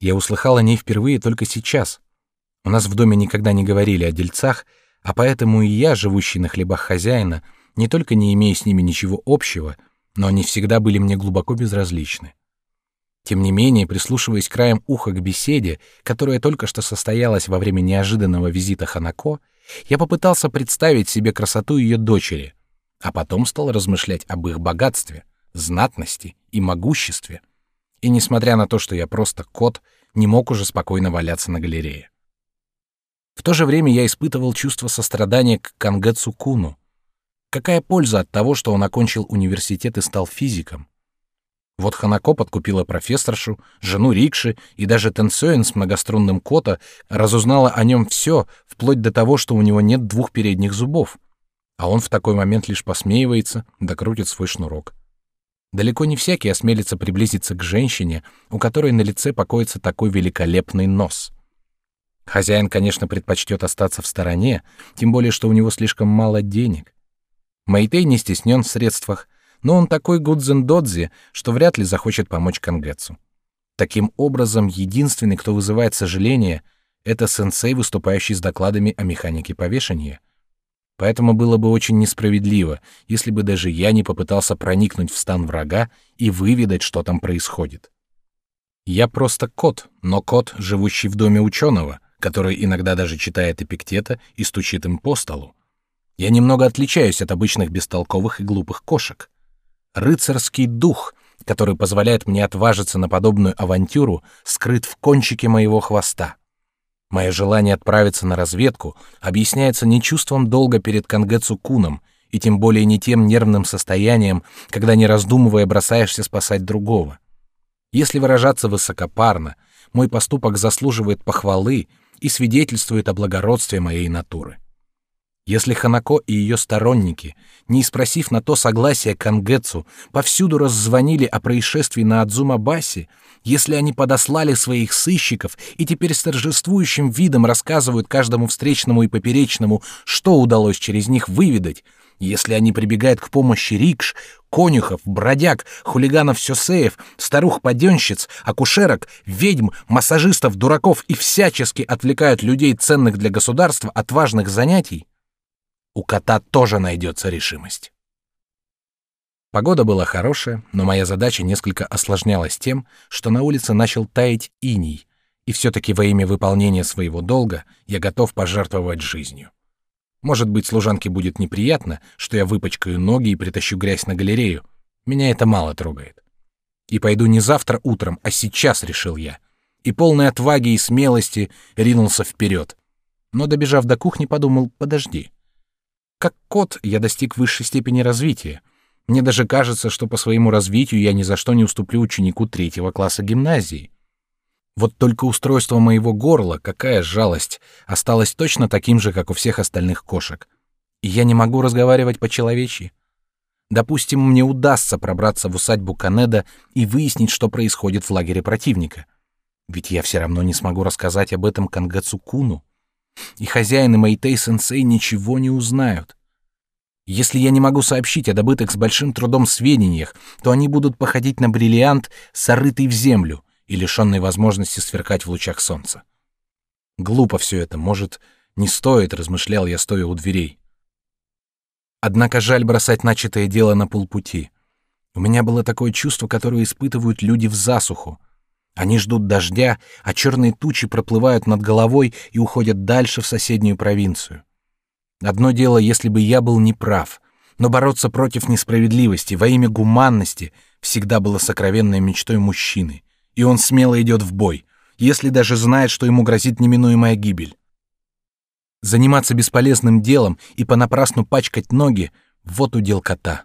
Я услыхал о ней впервые только сейчас. У нас в доме никогда не говорили о дельцах, а поэтому и я, живущий на хлебах хозяина, не только не имея с ними ничего общего, но они всегда были мне глубоко безразличны. Тем не менее, прислушиваясь краем уха к беседе, которая только что состоялась во время неожиданного визита Ханако, я попытался представить себе красоту ее дочери, а потом стал размышлять об их богатстве, знатности и могуществе. И несмотря на то, что я просто кот, не мог уже спокойно валяться на галерее. В то же время я испытывал чувство сострадания к Кангэ Цукуну. Какая польза от того, что он окончил университет и стал физиком? Вот Ханако подкупила профессоршу, жену Рикши и даже Тенсёин с многострунным кота разузнала о нем все, вплоть до того, что у него нет двух передних зубов. А он в такой момент лишь посмеивается, докрутит свой шнурок. Далеко не всякий осмелится приблизиться к женщине, у которой на лице покоится такой великолепный нос. Хозяин, конечно, предпочтет остаться в стороне, тем более, что у него слишком мало денег. Мэйтей не стеснен в средствах, но он такой гудзен-додзи, что вряд ли захочет помочь Кангетсу. Таким образом, единственный, кто вызывает сожаление, это сенсей, выступающий с докладами о механике повешения. Поэтому было бы очень несправедливо, если бы даже я не попытался проникнуть в стан врага и выведать, что там происходит. Я просто кот, но кот, живущий в доме ученого — который иногда даже читает Эпиктета и стучит им по столу. Я немного отличаюсь от обычных бестолковых и глупых кошек. Рыцарский дух, который позволяет мне отважиться на подобную авантюру, скрыт в кончике моего хвоста. Мое желание отправиться на разведку объясняется не чувством долга перед Кангетсу Куном, и тем более не тем нервным состоянием, когда не раздумывая бросаешься спасать другого. Если выражаться высокопарно, мой поступок заслуживает похвалы, и свидетельствует о благородстве моей натуры. Если Ханако и ее сторонники, не спросив на то согласия Кангетсу, повсюду раззвонили о происшествии на Адзумабасе, если они подослали своих сыщиков и теперь с торжествующим видом рассказывают каждому встречному и поперечному, что удалось через них выведать, если они прибегают к помощи рикш, конюхов, бродяг, хулиганов-сёсеев, старух-паденщиц, акушерок, ведьм, массажистов, дураков и всячески отвлекают людей, ценных для государства, от важных занятий, у кота тоже найдется решимость. Погода была хорошая, но моя задача несколько осложнялась тем, что на улице начал таять иней, и все-таки во имя выполнения своего долга я готов пожертвовать жизнью. Может быть, служанке будет неприятно, что я выпачкаю ноги и притащу грязь на галерею. Меня это мало трогает. И пойду не завтра утром, а сейчас, решил я. И полной отваги и смелости ринулся вперед. Но, добежав до кухни, подумал, подожди. Как кот я достиг высшей степени развития. Мне даже кажется, что по своему развитию я ни за что не уступлю ученику третьего класса гимназии. Вот только устройство моего горла, какая жалость, осталось точно таким же, как у всех остальных кошек. И я не могу разговаривать по-человечьи. Допустим, мне удастся пробраться в усадьбу Канеда и выяснить, что происходит в лагере противника. Ведь я все равно не смогу рассказать об этом Кангацукуну. И хозяин и Мэйтей-сенсей ничего не узнают. Если я не могу сообщить о добытых с большим трудом сведениях, то они будут походить на бриллиант, сорытый в землю, и лишенный возможности сверкать в лучах солнца. Глупо все это, может, не стоит, размышлял я, стоя у дверей. Однако жаль бросать начатое дело на полпути. У меня было такое чувство, которое испытывают люди в засуху. Они ждут дождя, а черные тучи проплывают над головой и уходят дальше в соседнюю провинцию. Одно дело, если бы я был неправ, но бороться против несправедливости во имя гуманности всегда было сокровенной мечтой мужчины и он смело идет в бой, если даже знает, что ему грозит неминуемая гибель. Заниматься бесполезным делом и понапрасну пачкать ноги — вот удел кота.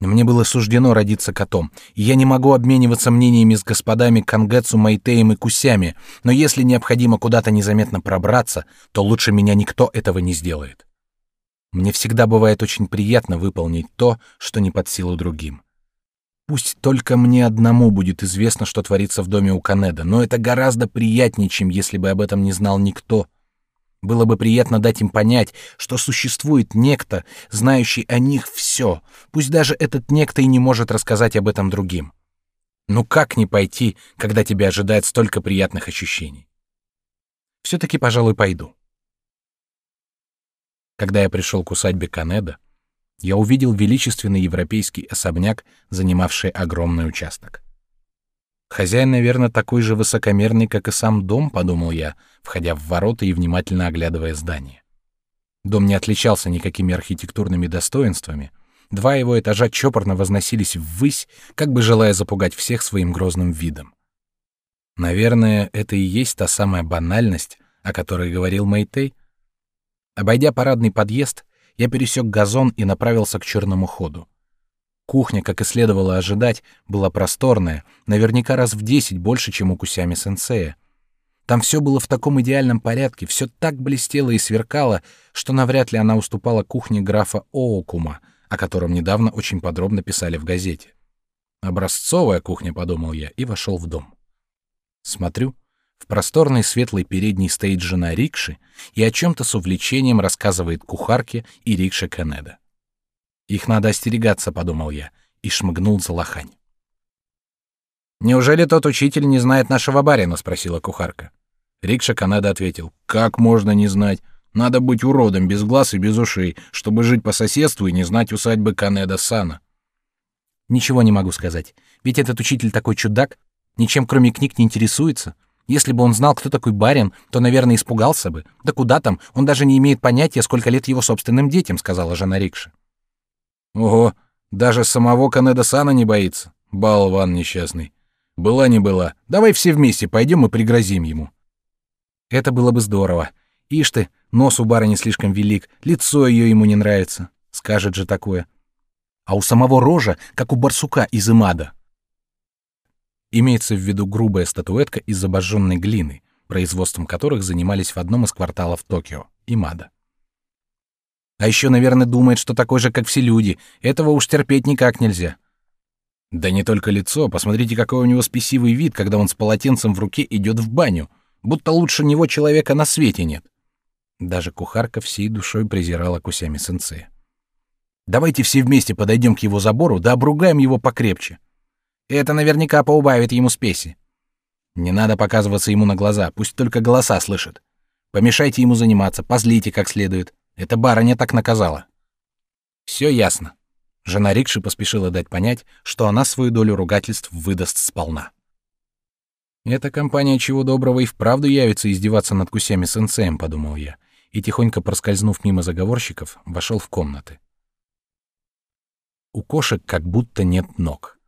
Мне было суждено родиться котом, и я не могу обмениваться мнениями с господами Кангетсу, Майтеем и Кусями, но если необходимо куда-то незаметно пробраться, то лучше меня никто этого не сделает. Мне всегда бывает очень приятно выполнить то, что не под силу другим. Пусть только мне одному будет известно, что творится в доме у Канеда, но это гораздо приятнее, чем если бы об этом не знал никто. Было бы приятно дать им понять, что существует некто, знающий о них все, пусть даже этот некто и не может рассказать об этом другим. Ну как не пойти, когда тебя ожидает столько приятных ощущений? Все-таки, пожалуй, пойду. Когда я пришел к усадьбе Канеда, я увидел величественный европейский особняк, занимавший огромный участок. Хозяин, наверное, такой же высокомерный, как и сам дом, подумал я, входя в ворота и внимательно оглядывая здание. Дом не отличался никакими архитектурными достоинствами. Два его этажа чопорно возносились ввысь, как бы желая запугать всех своим грозным видом. Наверное, это и есть та самая банальность, о которой говорил Мэйтей. Обойдя парадный подъезд, я пересек газон и направился к черному ходу. Кухня, как и следовало ожидать, была просторная, наверняка раз в десять больше, чем у Кусями сенсея. Там все было в таком идеальном порядке, все так блестело и сверкало, что навряд ли она уступала кухне графа Оокума, о котором недавно очень подробно писали в газете. Образцовая кухня, подумал я, и вошел в дом. Смотрю, в просторной светлой передней стоит жена рикши и о чем-то с увлечением рассказывает кухарке и рикше Канеда. Их надо остерегаться, подумал я, и шмыгнул за лохань. Неужели тот учитель не знает нашего барина? спросила кухарка. Рикша Канада ответил: Как можно не знать? Надо быть уродом без глаз и без ушей, чтобы жить по соседству и не знать усадьбы Канеда Сана. Ничего не могу сказать, ведь этот учитель такой чудак, ничем кроме книг не интересуется. Если бы он знал, кто такой барин, то, наверное, испугался бы. Да куда там? Он даже не имеет понятия, сколько лет его собственным детям, сказала жена Рикша. Ого, даже самого Канеда Сана не боится. Болван несчастный. Была не была. Давай все вместе пойдем и пригрозим ему. Это было бы здорово. Ишь ты, нос у барыни слишком велик, лицо ее ему не нравится. Скажет же такое. А у самого рожа, как у барсука из Имада. Имеется в виду грубая статуэтка из обожженной глины, производством которых занимались в одном из кварталов Токио, Имада. А еще, наверное, думает, что такой же, как все люди. Этого уж терпеть никак нельзя. Да не только лицо, посмотрите, какой у него спесивый вид, когда он с полотенцем в руке идет в баню, будто лучше него человека на свете нет. Даже кухарка всей душой презирала Кусями сенсея. Давайте все вместе подойдем к его забору, да обругаем его покрепче. Это наверняка поубавит ему спеси. Не надо показываться ему на глаза, пусть только голоса слышит. Помешайте ему заниматься, позлите как следует. Это барыня так наказала. Все ясно. Жена Рикши поспешила дать понять, что она свою долю ругательств выдаст сполна. Эта компания чего доброго и вправду явится издеваться над кусями сенсеем, подумал я, и тихонько проскользнув мимо заговорщиков, вошел в комнаты. У кошек как будто нет ног.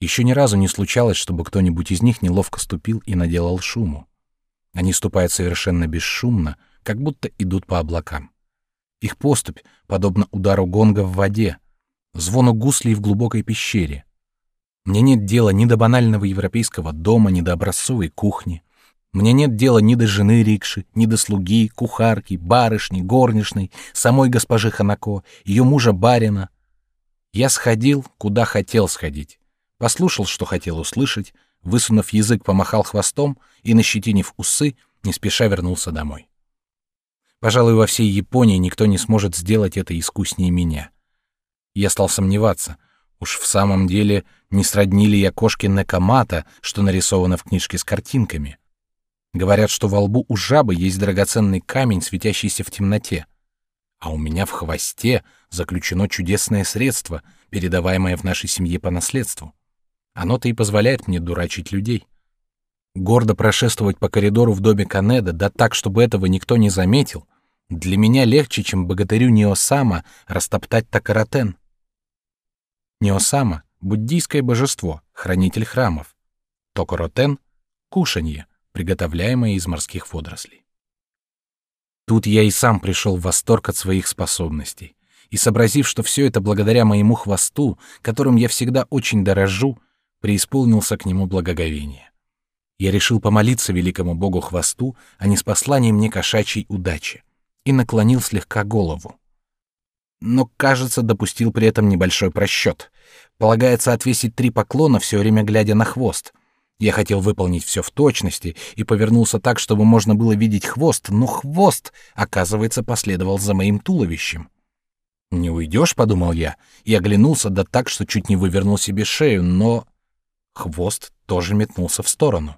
Еще ни разу не случалось, чтобы кто-нибудь из них неловко ступил и наделал шуму. Они ступают совершенно бесшумно, как будто идут по облакам. Их поступь подобна удару гонга в воде, звону гуслей в глубокой пещере. Мне нет дела ни до банального европейского дома, ни до образцовой кухни. Мне нет дела ни до жены рикши, ни до слуги, кухарки, барышни, горничной, самой госпожи Ханако, ее мужа барина. Я сходил, куда хотел сходить, послушал, что хотел услышать, высунув язык, помахал хвостом и, нащетинив усы, не спеша вернулся домой. Пожалуй, во всей Японии никто не сможет сделать это искуснее меня. Я стал сомневаться, уж в самом деле не сродни ли я кошке Некомата, что нарисовано в книжке с картинками. Говорят, что во лбу у жабы есть драгоценный камень, светящийся в темноте. А у меня в хвосте заключено чудесное средство, передаваемое в нашей семье по наследству. Оно-то и позволяет мне дурачить людей. Гордо прошествовать по коридору в доме Канеда, да так, чтобы этого никто не заметил, для меня легче, чем богатырю Неосама растоптать Такаратен. Неосама — буддийское божество, хранитель храмов. Токоротен — кушанье, приготовляемое из морских водорослей. Тут я и сам пришел в восторг от своих способностей, и, сообразив, что все это благодаря моему хвосту, которым я всегда очень дорожу, преисполнился к нему благоговение. Я решил помолиться великому богу хвосту, а не мне кошачьей удачи и наклонил слегка голову. Но, кажется, допустил при этом небольшой просчет. Полагается отвесить три поклона, все время глядя на хвост. Я хотел выполнить все в точности и повернулся так, чтобы можно было видеть хвост, но хвост, оказывается, последовал за моим туловищем. «Не уйдешь», — подумал я, и оглянулся да так, что чуть не вывернул себе шею, но... Хвост тоже метнулся в сторону.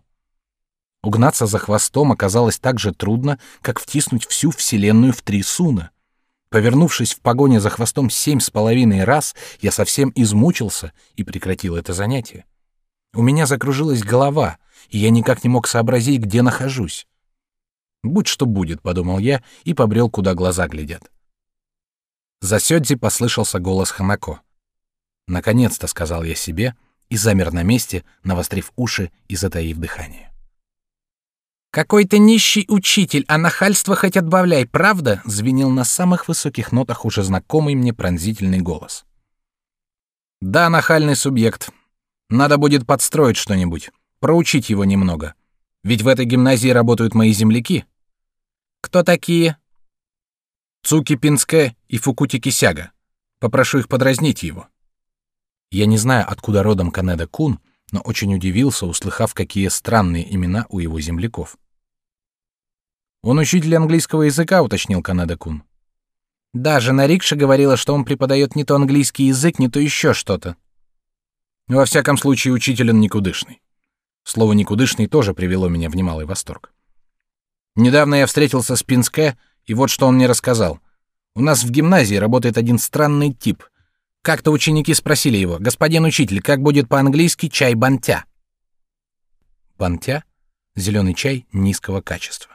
Угнаться за хвостом оказалось так же трудно, как втиснуть всю Вселенную в три суна. Повернувшись в погоне за хвостом семь с половиной раз, я совсем измучился и прекратил это занятие. У меня закружилась голова, и я никак не мог сообразить, где нахожусь. «Будь что будет», — подумал я и побрел, куда глаза глядят. За Сёдзи послышался голос Ханако. «Наконец-то», — сказал я себе, и замер на месте, навострив уши и затаив дыхание. «Какой то нищий учитель, а нахальство хоть отбавляй, правда?» — звенел на самых высоких нотах уже знакомый мне пронзительный голос. «Да, нахальный субъект, надо будет подстроить что-нибудь, проучить его немного. Ведь в этой гимназии работают мои земляки. Кто такие? Цуки Пинске и Фукути Кисяга. Попрошу их подразнить его. Я не знаю, откуда родом Канеда Кун, но очень удивился, услыхав, какие странные имена у его земляков. Он учитель английского языка, уточнил Канеда Кун. Да, жена Рикша говорила, что он преподает не то английский язык, не то еще что-то. Во всяком случае, учитель он никудышный. Слово «никудышный» тоже привело меня в немалый восторг. Недавно я встретился с Пинске, и вот что он мне рассказал. У нас в гимназии работает один странный тип. Как-то ученики спросили его, «Господин учитель, как будет по-английски чай бантя?» Бантя — зеленый чай низкого качества.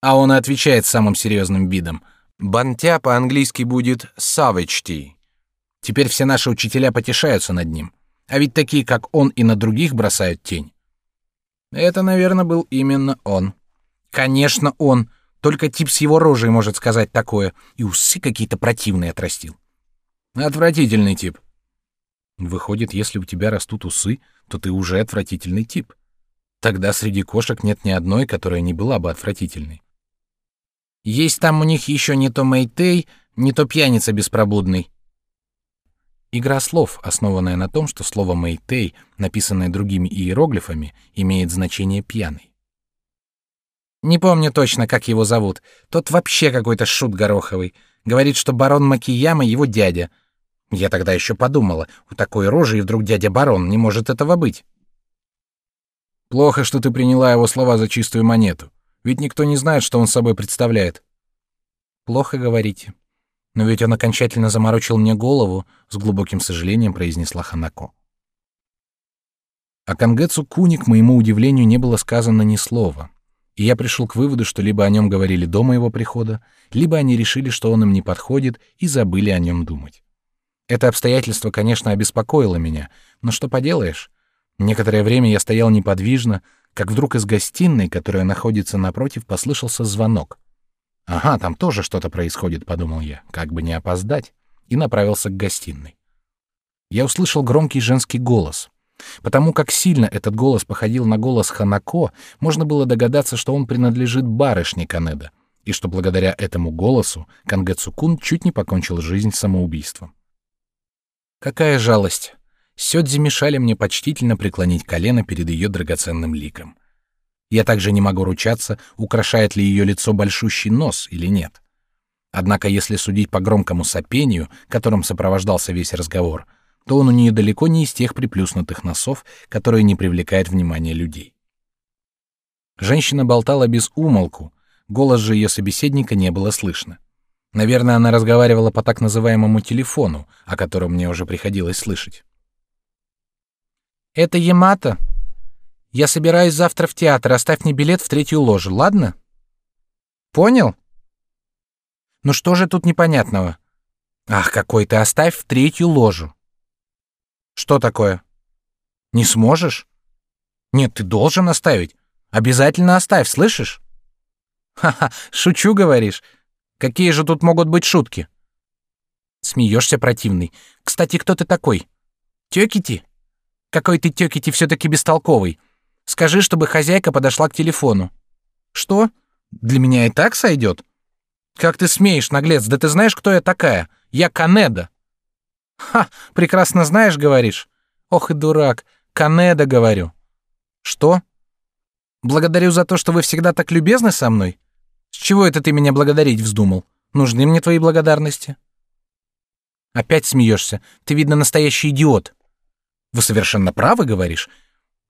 А он отвечает самым серьезным видом. «Бантя по-английски будет savage tea». Теперь все наши учителя потешаются над ним. А ведь такие, как он, и на других бросают тень. Это, наверное, был именно он. Конечно, он. Только тип с его рожей может сказать такое. И усы какие-то противные отрастил. Отвратительный тип. Выходит, если у тебя растут усы, то ты уже отвратительный тип. Тогда среди кошек нет ни одной, которая не была бы отвратительной. Есть там у них еще не то Мэйтей, не то пьяница беспробудный. Игра слов, основанная на том, что слово «мэйтэй», написанное другими иероглифами, имеет значение «пьяный». Не помню точно, как его зовут. Тот вообще какой-то шут гороховый. Говорит, что барон Макияма его дядя. Я тогда еще подумала, у такой рожи и вдруг дядя барон, не может этого быть. Плохо, что ты приняла его слова за чистую монету. Ведь никто не знает, что он собой представляет. Плохо говорите. Но ведь он окончательно заморочил мне голову, с глубоким сожалением произнесла Ханако. О Кангетсу Куни, к моему удивлению, не было сказано ни слова. И я пришел к выводу, что либо о нем говорили до моего прихода, либо они решили, что он им не подходит, и забыли о нем думать. Это обстоятельство, конечно, обеспокоило меня, но что поделаешь? Некоторое время я стоял неподвижно, как вдруг из гостиной, которая находится напротив, послышался звонок. Ага, там тоже что-то происходит, подумал я, как бы не опоздать, и направился к гостиной. Я услышал громкий женский голос. Потому как сильно этот голос походил на голос Ханако, можно было догадаться, что он принадлежит барышне Канеда, и что благодаря этому голосу Кангэцукун чуть не покончил жизнь самоубийством. Какая жалость! Сёдзи мешали мне почтительно преклонить колено перед ее драгоценным ликом. Я также не могу ручаться, украшает ли ее лицо большущий нос или нет. Однако, если судить по громкому сопению, которым сопровождался весь разговор, то он у нее далеко не из тех приплюснутых носов, которые не привлекают внимания людей. Женщина болтала без умолку, голос же ее собеседника не было слышно. Наверное, она разговаривала по так называемому телефону, о котором мне уже приходилось слышать. «Это Ямато», я собираюсь завтра в театр, оставь мне билет в третью ложу, ладно? Понял? Ну что же тут непонятного? Ах, какой ты, оставь в третью ложу. Что такое? Не сможешь? Нет, ты должен оставить. Обязательно оставь, слышишь? Ха-ха, шучу, говоришь. Какие же тут могут быть шутки? Смеешься, противный. Кстати, кто ты такой? Тёкити? Какой ты Тёкити все-таки бестолковый. Скажи, чтобы хозяйка подошла к телефону. Что? Для меня и так сойдет. Как ты смеешь, наглец? Да ты знаешь, кто я такая? Я Канеда. Ха, прекрасно знаешь, говоришь. Ох и дурак. Канеда, говорю. Что? Благодарю за то, что вы всегда так любезны со мной? С чего это ты меня благодарить вздумал? Нужны мне твои благодарности? Опять смеешься. Ты, видно, настоящий идиот. Вы совершенно правы, говоришь?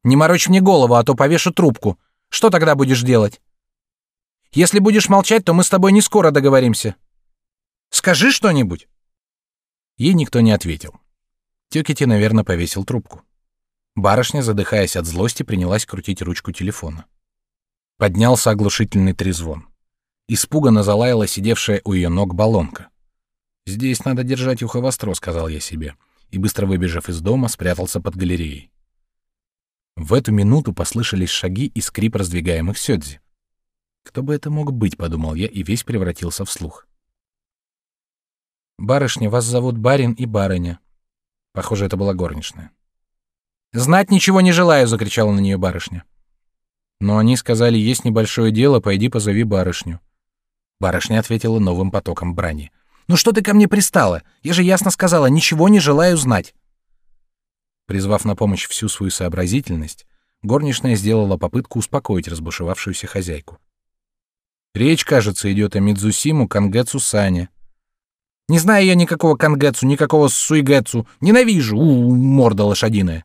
Не морочь мне голову, а то повешу трубку. Что тогда будешь делать? Если будешь молчать, то мы с тобой не скоро договоримся. Скажи что-нибудь. Ей никто не ответил. Тёкити, наверное, повесил трубку. Барышня, задыхаясь от злости, принялась крутить ручку телефона. Поднялся оглушительный трезвон. Испуганно залаяла сидевшая у ее ног баллонка. «Здесь надо держать ухо востро», — сказал я себе, и, быстро выбежав из дома, спрятался под галереей. В эту минуту послышались шаги и скрип раздвигаемых сёдзи. «Кто бы это мог быть?» — подумал я, и весь превратился в слух. «Барышня, вас зовут барин и барыня». Похоже, это была горничная. «Знать ничего не желаю!» — закричала на нее барышня. Но они сказали, есть небольшое дело, пойди позови барышню. Барышня ответила новым потоком брани. «Ну что ты ко мне пристала? Я же ясно сказала, ничего не желаю знать». Призвав на помощь всю свою сообразительность, горничная сделала попытку успокоить разбушевавшуюся хозяйку. Речь, кажется, идет о Мидзусиму Кангетсу Сане. Не знаю я никакого Кангетсу, никакого Суйгетсу. Ненавижу, у, -у морда лошадиная.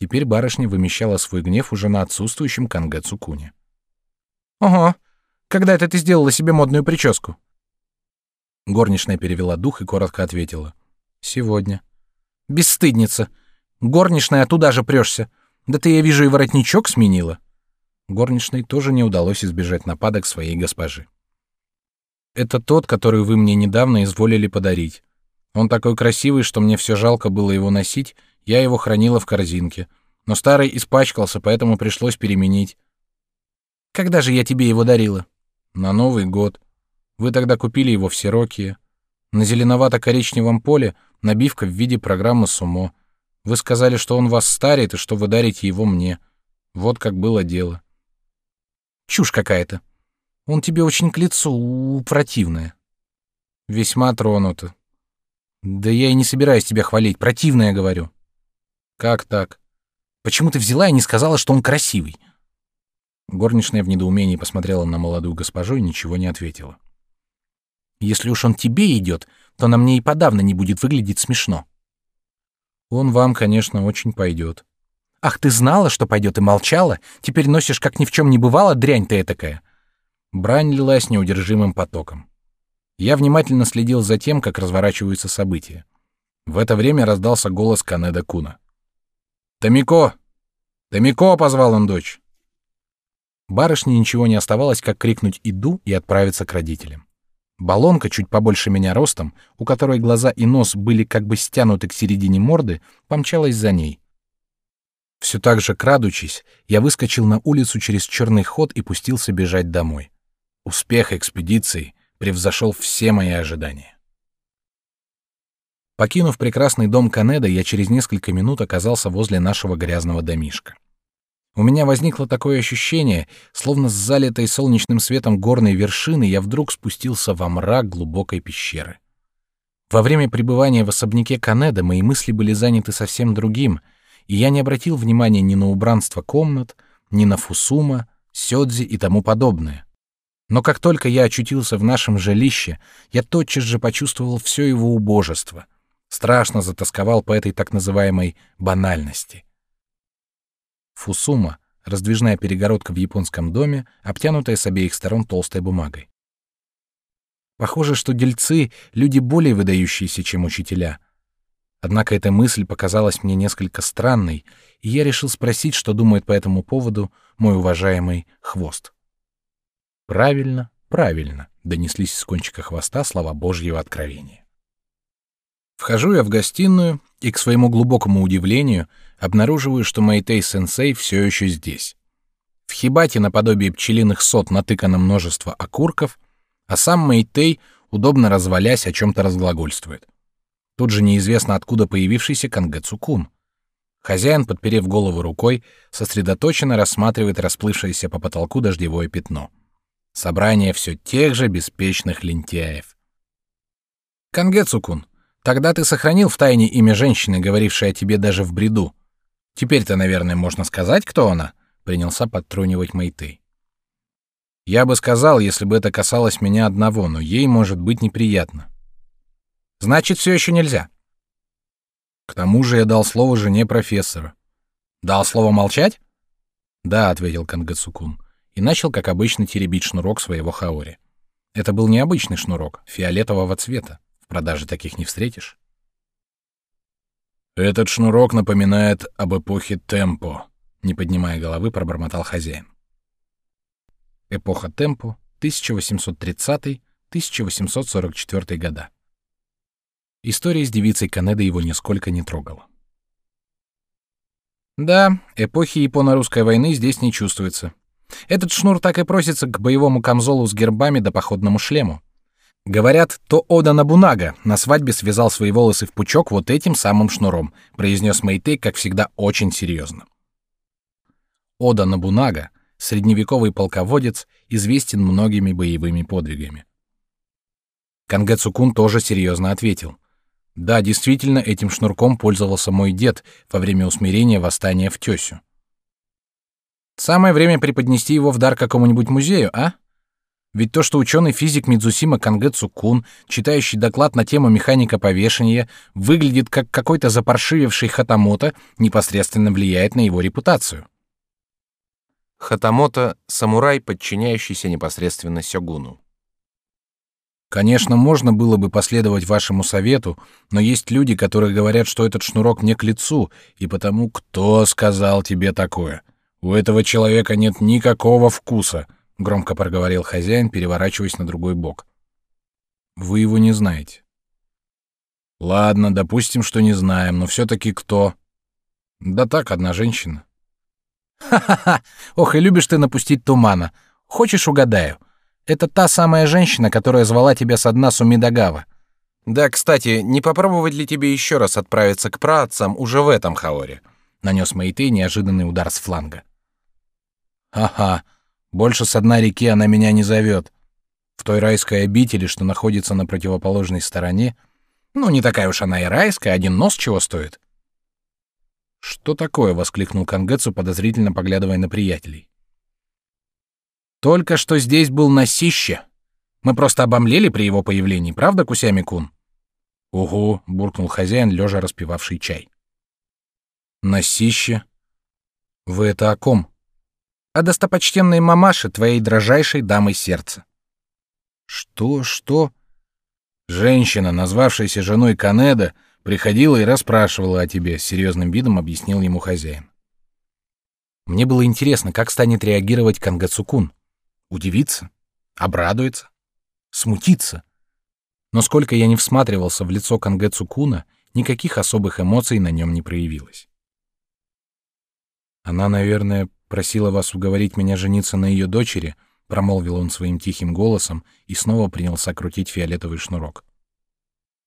Теперь барышня вымещала свой гнев уже на отсутствующем Кангетсу Куне. Ого, когда это ты сделала себе модную прическу? Горничная перевела дух и коротко ответила: Сегодня. Бесстыдница. Горничная туда же прешься. Да ты, я вижу, и воротничок сменила. Горничной тоже не удалось избежать нападок своей госпожи. Это тот, который вы мне недавно изволили подарить. Он такой красивый, что мне все жалко было его носить. Я его хранила в корзинке, но старый испачкался, поэтому пришлось переменить. Когда же я тебе его дарила? На Новый год. Вы тогда купили его в Сирокии. На зеленовато-коричневом поле набивка в виде программы сумо. Вы сказали, что он вас старит и что вы дарите его мне. Вот как было дело. Чушь какая-то. Он тебе очень к лицу, противная. Весьма тронута. Да я и не собираюсь тебя хвалить, противная, говорю. Как так? Почему ты взяла и не сказала, что он красивый? Горничная в недоумении посмотрела на молодую госпожу и ничего не ответила. Если уж он тебе идет, то на мне и подавно не будет выглядеть смешно. Он вам, конечно, очень пойдет. Ах, ты знала, что пойдет и молчала? Теперь носишь, как ни в чем не бывало, дрянь ты этакая. Брань лилась неудержимым потоком. Я внимательно следил за тем, как разворачиваются события. В это время раздался голос Канеда Куна. «Томико! Томико!» — позвал он дочь. Барышне ничего не оставалось, как крикнуть «иду» и отправиться к родителям. Балонка, чуть побольше меня ростом, у которой глаза и нос были как бы стянуты к середине морды, помчалась за ней. Все так же крадучись, я выскочил на улицу через черный ход и пустился бежать домой. Успех экспедиции превзошел все мои ожидания. Покинув прекрасный дом Канеда, я через несколько минут оказался возле нашего грязного домишка. У меня возникло такое ощущение, словно с залитой солнечным светом горной вершины я вдруг спустился во мрак глубокой пещеры. Во время пребывания в особняке Канеда мои мысли были заняты совсем другим, и я не обратил внимания ни на убранство комнат, ни на фусума, сёдзи и тому подобное. Но как только я очутился в нашем жилище, я тотчас же почувствовал все его убожество, страшно затасковал по этой так называемой банальности — Фусума — раздвижная перегородка в японском доме, обтянутая с обеих сторон толстой бумагой. Похоже, что дельцы — люди более выдающиеся, чем учителя. Однако эта мысль показалась мне несколько странной, и я решил спросить, что думает по этому поводу мой уважаемый хвост. «Правильно, правильно», — донеслись из кончика хвоста слова Божьего откровения. Вхожу я в гостиную и, к своему глубокому удивлению, обнаруживаю, что Мэйтей-сенсей все еще здесь. В хибате наподобие пчелиных сот натыкано множество окурков, а сам Мэйтей, удобно развалясь, о чем-то разглагольствует. Тут же неизвестно откуда появившийся Кангэцукун. Хозяин, подперев голову рукой, сосредоточенно рассматривает расплывшееся по потолку дождевое пятно. Собрание все тех же беспечных лентяев. Кангэцукун, тогда ты сохранил в тайне имя женщины, говорившей о тебе даже в бреду. Теперь-то, наверное, можно сказать, кто она, принялся подтрунивать Мэйтэй. Я бы сказал, если бы это касалось меня одного, но ей может быть неприятно. Значит, все еще нельзя. К тому же я дал слово жене профессора. Дал слово молчать? Да, ответил Кангацукун и начал, как обычно, теребить шнурок своего хаори. Это был необычный шнурок, фиолетового цвета. Продаже таких не встретишь. Этот шнурок напоминает об эпохе темпо, не поднимая головы, пробормотал хозяин. Эпоха темпо, 1830-1844 года. История с девицей Канеды его нисколько не трогала. Да, эпохи японо-русской войны здесь не чувствуется. Этот шнур так и просится к боевому камзолу с гербами да походному шлему. Говорят, то Ода Набунага на свадьбе связал свои волосы в пучок вот этим самым шнуром, произнес Мэйтэй, как всегда, очень серьезно. Ода Набунага, средневековый полководец, известен многими боевыми подвигами. Кангэ Цукун тоже серьезно ответил. Да, действительно, этим шнурком пользовался мой дед во время усмирения восстания в Тёсю. Самое время преподнести его в дар какому-нибудь музею, а? Ведь то, что ученый-физик Мидзусима Кангэцу Кун, читающий доклад на тему механика повешения, выглядит как какой-то запаршививший хатамото, непосредственно влияет на его репутацию. Хатамото — самурай, подчиняющийся непосредственно сёгуну. Конечно, можно было бы последовать вашему совету, но есть люди, которые говорят, что этот шнурок мне к лицу, и потому кто сказал тебе такое? У этого человека нет никакого вкуса — громко проговорил хозяин, переворачиваясь на другой бок. Вы его не знаете. Ладно, допустим, что не знаем, но все таки кто? Да так, одна женщина. Ха-ха-ха. Ох, и любишь ты напустить тумана. Хочешь, угадаю? Это та самая женщина, которая звала тебя со дна Сумидагава. Да, кстати, не попробовать ли тебе еще раз отправиться к праотцам уже в этом хаоре? Нанес Мэйтэй неожиданный удар с фланга. Ага, больше с дна реки она меня не зовет. В той райской обители, что находится на противоположной стороне, ну, не такая уж она и райская, один нос чего стоит. «Что такое?» — воскликнул Кангетсу, подозрительно поглядывая на приятелей. «Только что здесь был носище. Мы просто обомлели при его появлении, правда, Кусями-кун?» «Угу», — буркнул хозяин, лежа распивавший чай. «Носище? Вы это о ком?» О достопочтенной мамаше, твоей дрожайшей дамой сердца. Что, что? Женщина, назвавшаяся женой Канеда, приходила и расспрашивала о тебе, с серьезным видом объяснил ему хозяин. Мне было интересно, как станет реагировать Кангацукун. Удивиться? Обрадуется? Смутиться? Но сколько я не всматривался в лицо Кангацукуна, никаких особых эмоций на нем не проявилось. Она, наверное, просила вас уговорить меня жениться на ее дочери, промолвил он своим тихим голосом и снова принялся крутить фиолетовый шнурок.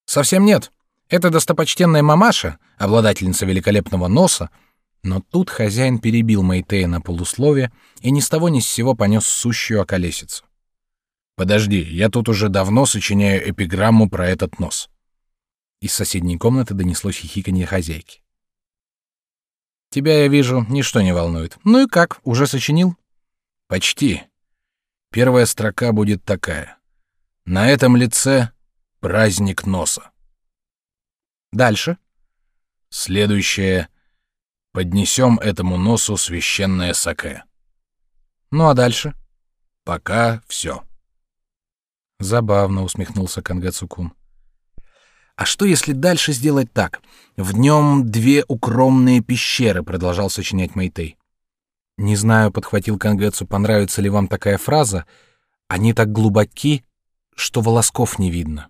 Совсем нет. Это достопочтенная мамаша, обладательница великолепного носа, но тут хозяин перебил Мэйтея на полуслове и ни с того ни с сего понес сущую околесицу. Подожди, я тут уже давно сочиняю эпиграмму про этот нос. Из соседней комнаты донеслось хихиканье хозяйки. Тебя, я вижу, ничто не волнует. Ну и как, уже сочинил? Почти. Первая строка будет такая. На этом лице праздник носа. Дальше. Следующее. Поднесем этому носу священное саке. Ну а дальше? Пока все. Забавно усмехнулся Кангацукун. А что если дальше сделать так? В нем две укромные пещеры, продолжал сочинять Мэйтэй. Не знаю, подхватил Кангетсу, понравится ли вам такая фраза. Они так глубоки, что волосков не видно.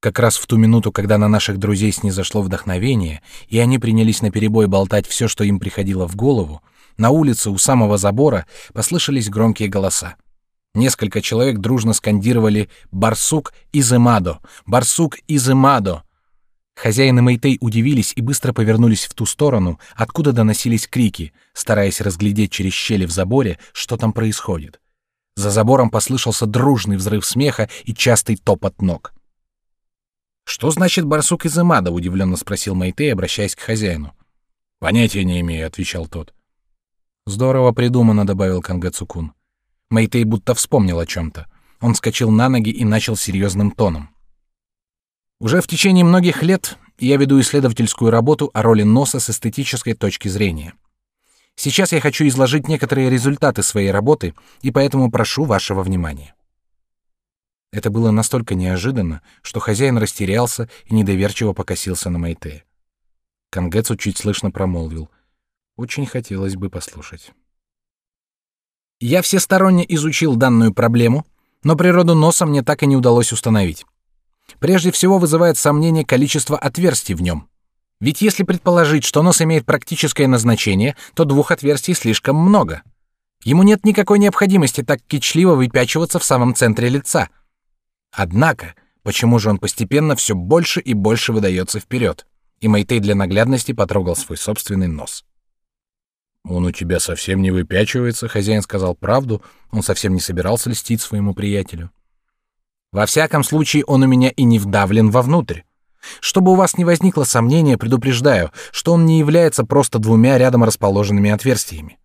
Как раз в ту минуту, когда на наших друзей снизошло вдохновение, и они принялись наперебой болтать все, что им приходило в голову, на улице у самого забора послышались громкие голоса. Несколько человек дружно скандировали «Барсук Изымадо! Барсук Изымадо!». Хозяин и удивились и быстро повернулись в ту сторону, откуда доносились крики, стараясь разглядеть через щели в заборе, что там происходит. За забором послышался дружный взрыв смеха и частый топот ног. «Что значит барсук Изымадо?» — удивленно спросил Мэйтей, обращаясь к хозяину. Понятия не имею, отвечал тот. Здорово придумано, добавил Кангацукун. Мэйтей будто вспомнил о чем-то. Он вскочил на ноги и начал серьезным тоном. Уже в течение многих лет я веду исследовательскую работу о роли носа с эстетической точки зрения. Сейчас я хочу изложить некоторые результаты своей работы, и поэтому прошу вашего внимания. Это было настолько неожиданно, что хозяин растерялся и недоверчиво покосился на Мэйте. Кангецу чуть слышно промолвил: "Очень хотелось бы послушать". Я всесторонне изучил данную проблему, но природу носа мне так и не удалось установить. Прежде всего вызывает сомнение количество отверстий в нем. Ведь если предположить, что нос имеет практическое назначение, то двух отверстий слишком много. Ему нет никакой необходимости так кичливо выпячиваться в самом центре лица. Однако, почему же он постепенно все больше и больше выдается вперед? И Майтей для наглядности потрогал свой собственный нос. Он у тебя совсем не выпячивается, хозяин сказал правду, он совсем не собирался льстить своему приятелю. Во всяком случае, он у меня и не вдавлен вовнутрь. Чтобы у вас не возникло сомнения, предупреждаю, что он не является просто двумя рядом расположенными отверстиями.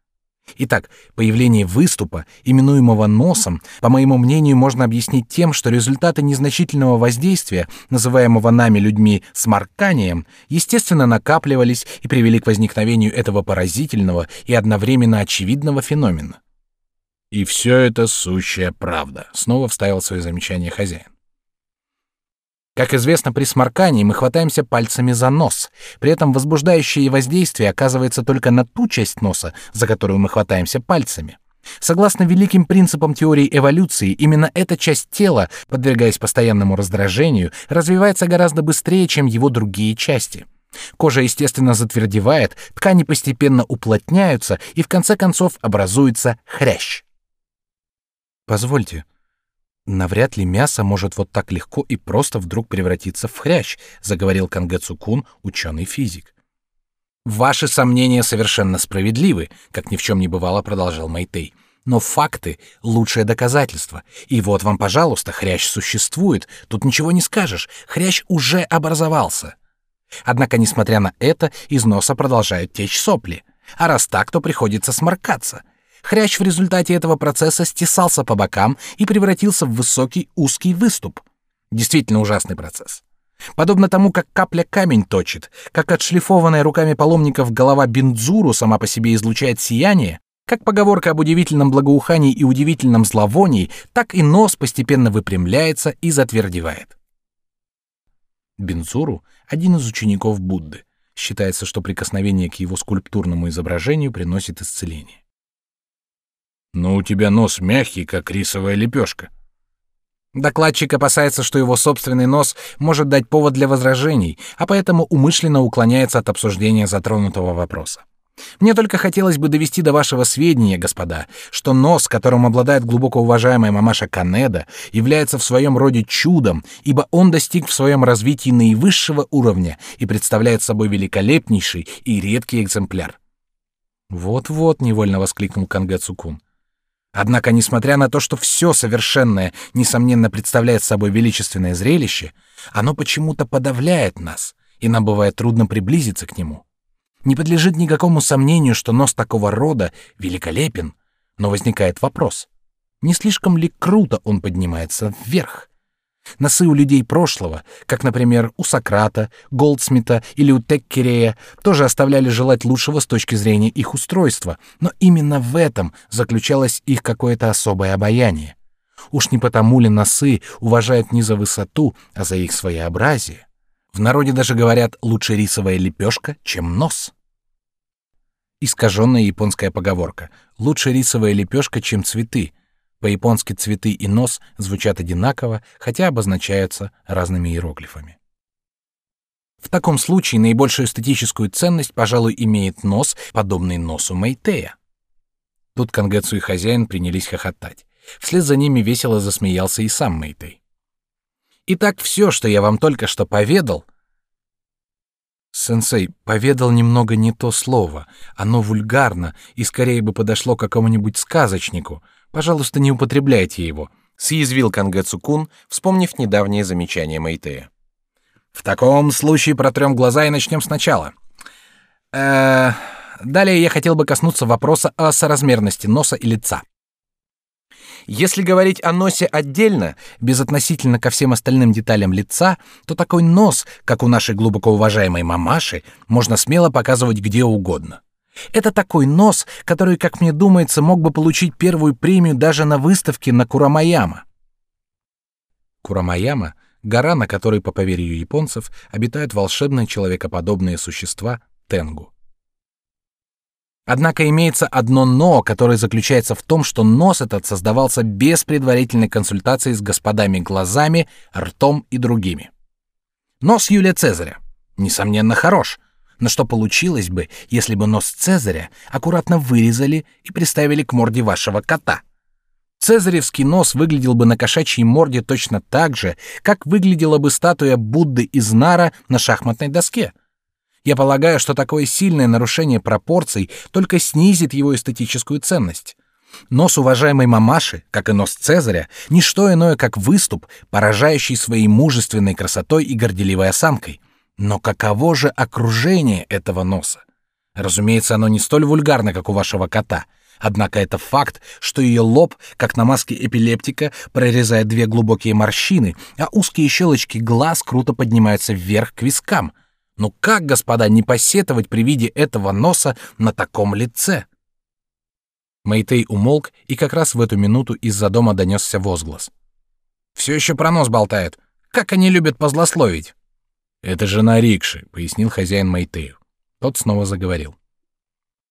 Итак, появление выступа, именуемого носом, по моему мнению, можно объяснить тем, что результаты незначительного воздействия, называемого нами людьми сморканием, естественно накапливались и привели к возникновению этого поразительного и одновременно очевидного феномена. И все это сущая правда, снова вставил свое замечание хозяин. Как известно, при сморкании мы хватаемся пальцами за нос. При этом возбуждающее воздействие оказывается только на ту часть носа, за которую мы хватаемся пальцами. Согласно великим принципам теории эволюции, именно эта часть тела, подвергаясь постоянному раздражению, развивается гораздо быстрее, чем его другие части. Кожа, естественно, затвердевает, ткани постепенно уплотняются, и в конце концов образуется хрящ. Позвольте, Навряд ли мясо может вот так легко и просто вдруг превратиться в хрящ, заговорил Кангэцукун, ученый-физик. Ваши сомнения совершенно справедливы, как ни в чем не бывало, продолжал Майтей. Но факты — лучшее доказательство. И вот вам, пожалуйста, хрящ существует. Тут ничего не скажешь. Хрящ уже образовался. Однако, несмотря на это, из носа продолжают течь сопли. А раз так, то приходится сморкаться — Хрящ в результате этого процесса стесался по бокам и превратился в высокий узкий выступ. Действительно ужасный процесс. Подобно тому, как капля камень точит, как отшлифованная руками паломников голова бензуру сама по себе излучает сияние, как поговорка об удивительном благоухании и удивительном зловонии, так и нос постепенно выпрямляется и затвердевает. Бензуру — один из учеников Будды. Считается, что прикосновение к его скульптурному изображению приносит исцеление. Но у тебя нос мягкий, как рисовая лепешка. Докладчик опасается, что его собственный нос может дать повод для возражений, а поэтому умышленно уклоняется от обсуждения затронутого вопроса. Мне только хотелось бы довести до вашего сведения, господа, что нос, которым обладает глубоко уважаемая мамаша Канеда, является в своем роде чудом, ибо он достиг в своем развитии наивысшего уровня и представляет собой великолепнейший и редкий экземпляр. Вот-вот, невольно воскликнул Кангэ Цукун. Однако, несмотря на то, что все совершенное, несомненно, представляет собой величественное зрелище, оно почему-то подавляет нас, и нам бывает трудно приблизиться к нему. Не подлежит никакому сомнению, что нос такого рода великолепен, но возникает вопрос: не слишком ли круто он поднимается вверх? Носы у людей прошлого, как, например, у Сократа, Голдсмита или у Теккерея, тоже оставляли желать лучшего с точки зрения их устройства, но именно в этом заключалось их какое-то особое обаяние. Уж не потому ли носы уважают не за высоту, а за их своеобразие? В народе даже говорят «лучше рисовая лепешка, чем нос». Искаженная японская поговорка «лучше рисовая лепешка, чем цветы», по-японски цветы и нос звучат одинаково, хотя обозначаются разными иероглифами. В таком случае наибольшую эстетическую ценность, пожалуй, имеет нос, подобный носу Мэйтея. Тут Кангэцу и хозяин принялись хохотать. Вслед за ними весело засмеялся и сам Мэйтей. Итак, все, что я вам только что поведал, Сенсей поведал немного не то слово. Оно вульгарно и скорее бы подошло какому-нибудь сказочнику, Пожалуйста, не употребляйте его, съязвил Кангэ Цукун, вспомнив недавнее замечание Мэйтея. В таком случае протрем глаза и начнем сначала. Э, далее я хотел бы коснуться вопроса о соразмерности носа и лица. Если говорить о носе отдельно, безотносительно ко всем остальным деталям лица, то такой нос, как у нашей глубоко уважаемой мамаши, можно смело показывать где угодно. Это такой нос, который, как мне думается, мог бы получить первую премию даже на выставке на Курамаяма. Курамаяма — гора, на которой, по поверью японцев, обитают волшебные человекоподобные существа тенгу. Однако имеется одно «но», которое заключается в том, что нос этот создавался без предварительной консультации с господами глазами, ртом и другими. Нос Юлия Цезаря, несомненно, хорош, но что получилось бы, если бы нос Цезаря аккуратно вырезали и приставили к морде вашего кота? Цезаревский нос выглядел бы на кошачьей морде точно так же, как выглядела бы статуя Будды из Нара на шахматной доске — я полагаю, что такое сильное нарушение пропорций только снизит его эстетическую ценность. Нос уважаемой мамаши, как и нос Цезаря, не что иное, как выступ, поражающий своей мужественной красотой и горделивой осанкой. Но каково же окружение этого носа? Разумеется, оно не столь вульгарно, как у вашего кота. Однако это факт, что ее лоб, как на маске эпилептика, прорезает две глубокие морщины, а узкие щелочки глаз круто поднимаются вверх к вискам — ну как, господа, не посетовать при виде этого носа на таком лице? Мэйтей умолк, и как раз в эту минуту из-за дома донесся возглас. «Все еще про нос болтают. Как они любят позлословить!» «Это жена рикши», — пояснил хозяин Мэйтею. Тот снова заговорил.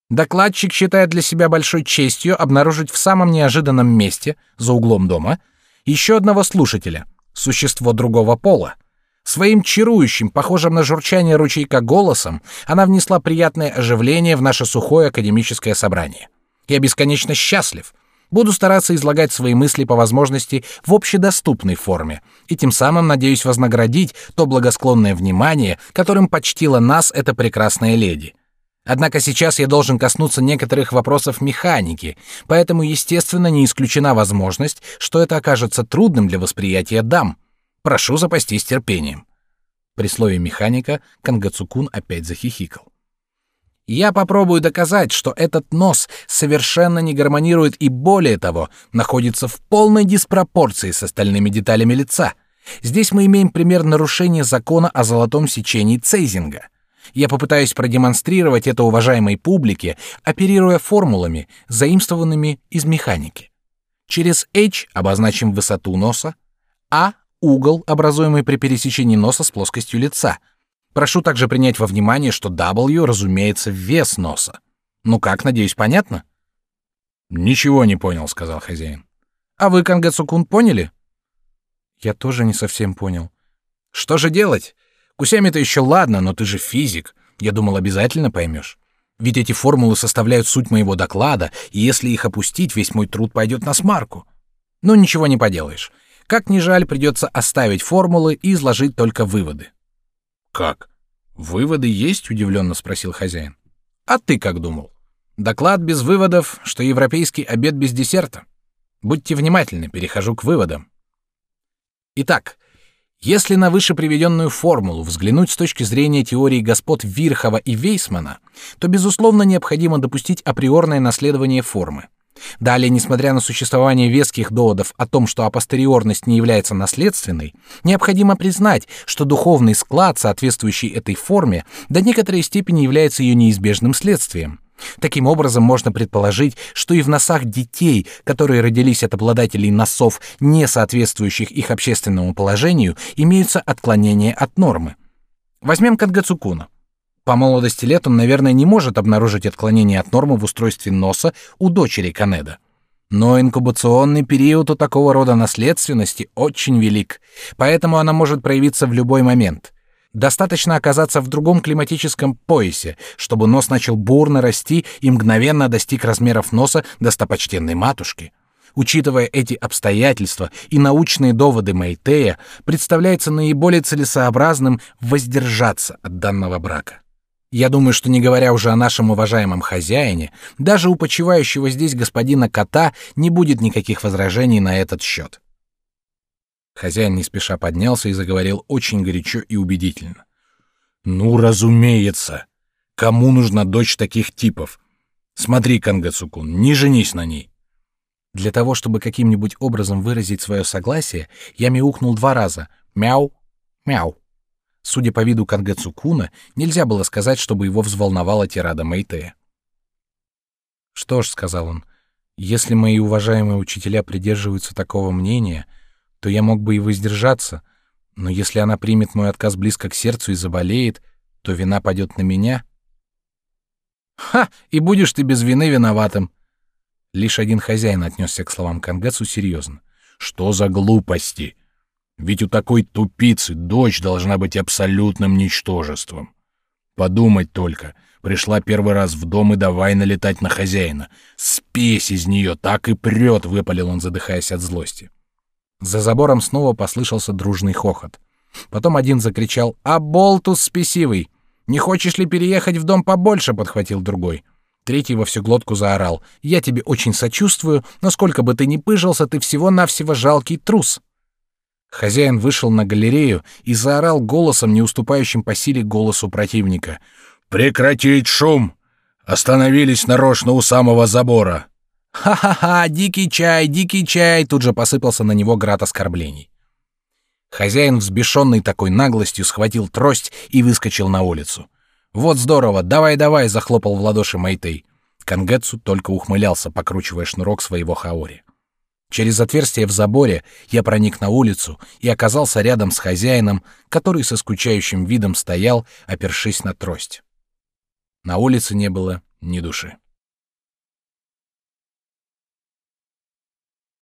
Докладчик считает для себя большой честью обнаружить в самом неожиданном месте, за углом дома, еще одного слушателя, существо другого пола, Своим чарующим, похожим на журчание ручейка голосом, она внесла приятное оживление в наше сухое академическое собрание. Я бесконечно счастлив. Буду стараться излагать свои мысли по возможности в общедоступной форме и тем самым надеюсь вознаградить то благосклонное внимание, которым почтила нас эта прекрасная леди. Однако сейчас я должен коснуться некоторых вопросов механики, поэтому, естественно, не исключена возможность, что это окажется трудным для восприятия дам. Прошу запастись терпением. При слове механика Кангацукун опять захихикал. Я попробую доказать, что этот нос совершенно не гармонирует и более того, находится в полной диспропорции с остальными деталями лица. Здесь мы имеем пример нарушения закона о золотом сечении Цейзинга. Я попытаюсь продемонстрировать это уважаемой публике, оперируя формулами, заимствованными из механики. Через H обозначим высоту носа, А угол, образуемый при пересечении носа с плоскостью лица. Прошу также принять во внимание, что W, разумеется, вес носа. Ну как, надеюсь, понятно? Ничего не понял, сказал хозяин. А вы, Кангацукун, поняли? Я тоже не совсем понял. Что же делать? Кусями-то еще ладно, но ты же физик. Я думал, обязательно поймешь. Ведь эти формулы составляют суть моего доклада, и если их опустить, весь мой труд пойдет на смарку. Ну, ничего не поделаешь. Как ни жаль, придется оставить формулы и изложить только выводы. Как? Выводы есть? удивленно спросил хозяин. А ты как думал? Доклад без выводов, что европейский обед без десерта. Будьте внимательны, перехожу к выводам. Итак, если на выше приведенную формулу взглянуть с точки зрения теории господ Вирхова и Вейсмана, то безусловно необходимо допустить априорное наследование формы. Далее, несмотря на существование веских доводов о том, что апостериорность не является наследственной, необходимо признать, что духовный склад, соответствующий этой форме, до некоторой степени является ее неизбежным следствием. Таким образом, можно предположить, что и в носах детей, которые родились от обладателей носов, не соответствующих их общественному положению, имеются отклонения от нормы. Возьмем Кангацукуна. По молодости лет он, наверное, не может обнаружить отклонение от нормы в устройстве носа у дочери Канеда. Но инкубационный период у такого рода наследственности очень велик, поэтому она может проявиться в любой момент. Достаточно оказаться в другом климатическом поясе, чтобы нос начал бурно расти и мгновенно достиг размеров носа достопочтенной матушки. Учитывая эти обстоятельства и научные доводы Мейтея, представляется наиболее целесообразным воздержаться от данного брака. Я думаю, что не говоря уже о нашем уважаемом хозяине, даже у почивающего здесь господина кота не будет никаких возражений на этот счет. Хозяин не спеша поднялся и заговорил очень горячо и убедительно. Ну, разумеется. Кому нужна дочь таких типов? Смотри, Кангацукун, не женись на ней. Для того, чтобы каким-нибудь образом выразить свое согласие, я мяукнул два раза. Мяу, мяу. Судя по виду Кангацукуна, нельзя было сказать, чтобы его взволновала тирада Мэйтея. «Что ж», — сказал он, — «если мои уважаемые учителя придерживаются такого мнения, то я мог бы и воздержаться, но если она примет мой отказ близко к сердцу и заболеет, то вина падет на меня». «Ха! И будешь ты без вины виноватым!» Лишь один хозяин отнесся к словам Кангацу серьезно. «Что за глупости? Ведь у такой тупицы дочь должна быть абсолютным ничтожеством. Подумать только, пришла первый раз в дом и давай налетать на хозяина. Спесь из нее так и прет!» — выпалил он, задыхаясь от злости. За забором снова послышался дружный хохот. Потом один закричал «Аболтус спесивый! Не хочешь ли переехать в дом побольше?» — подхватил другой. Третий во всю глотку заорал. «Я тебе очень сочувствую, но сколько бы ты ни пыжился, ты всего-навсего жалкий трус». Хозяин вышел на галерею и заорал голосом, не уступающим по силе голосу противника. «Прекратить шум! Остановились нарочно у самого забора!» «Ха-ха-ха! Дикий чай, дикий чай!» Тут же посыпался на него град оскорблений. Хозяин, взбешенный такой наглостью, схватил трость и выскочил на улицу. Вот здорово, давай-давай, захлопал в ладоши Мэйтэй. Кангетсу только ухмылялся, покручивая шнурок своего хаори. Через отверстие в заборе я проник на улицу и оказался рядом с хозяином, который со скучающим видом стоял, опершись на трость. На улице не было ни души.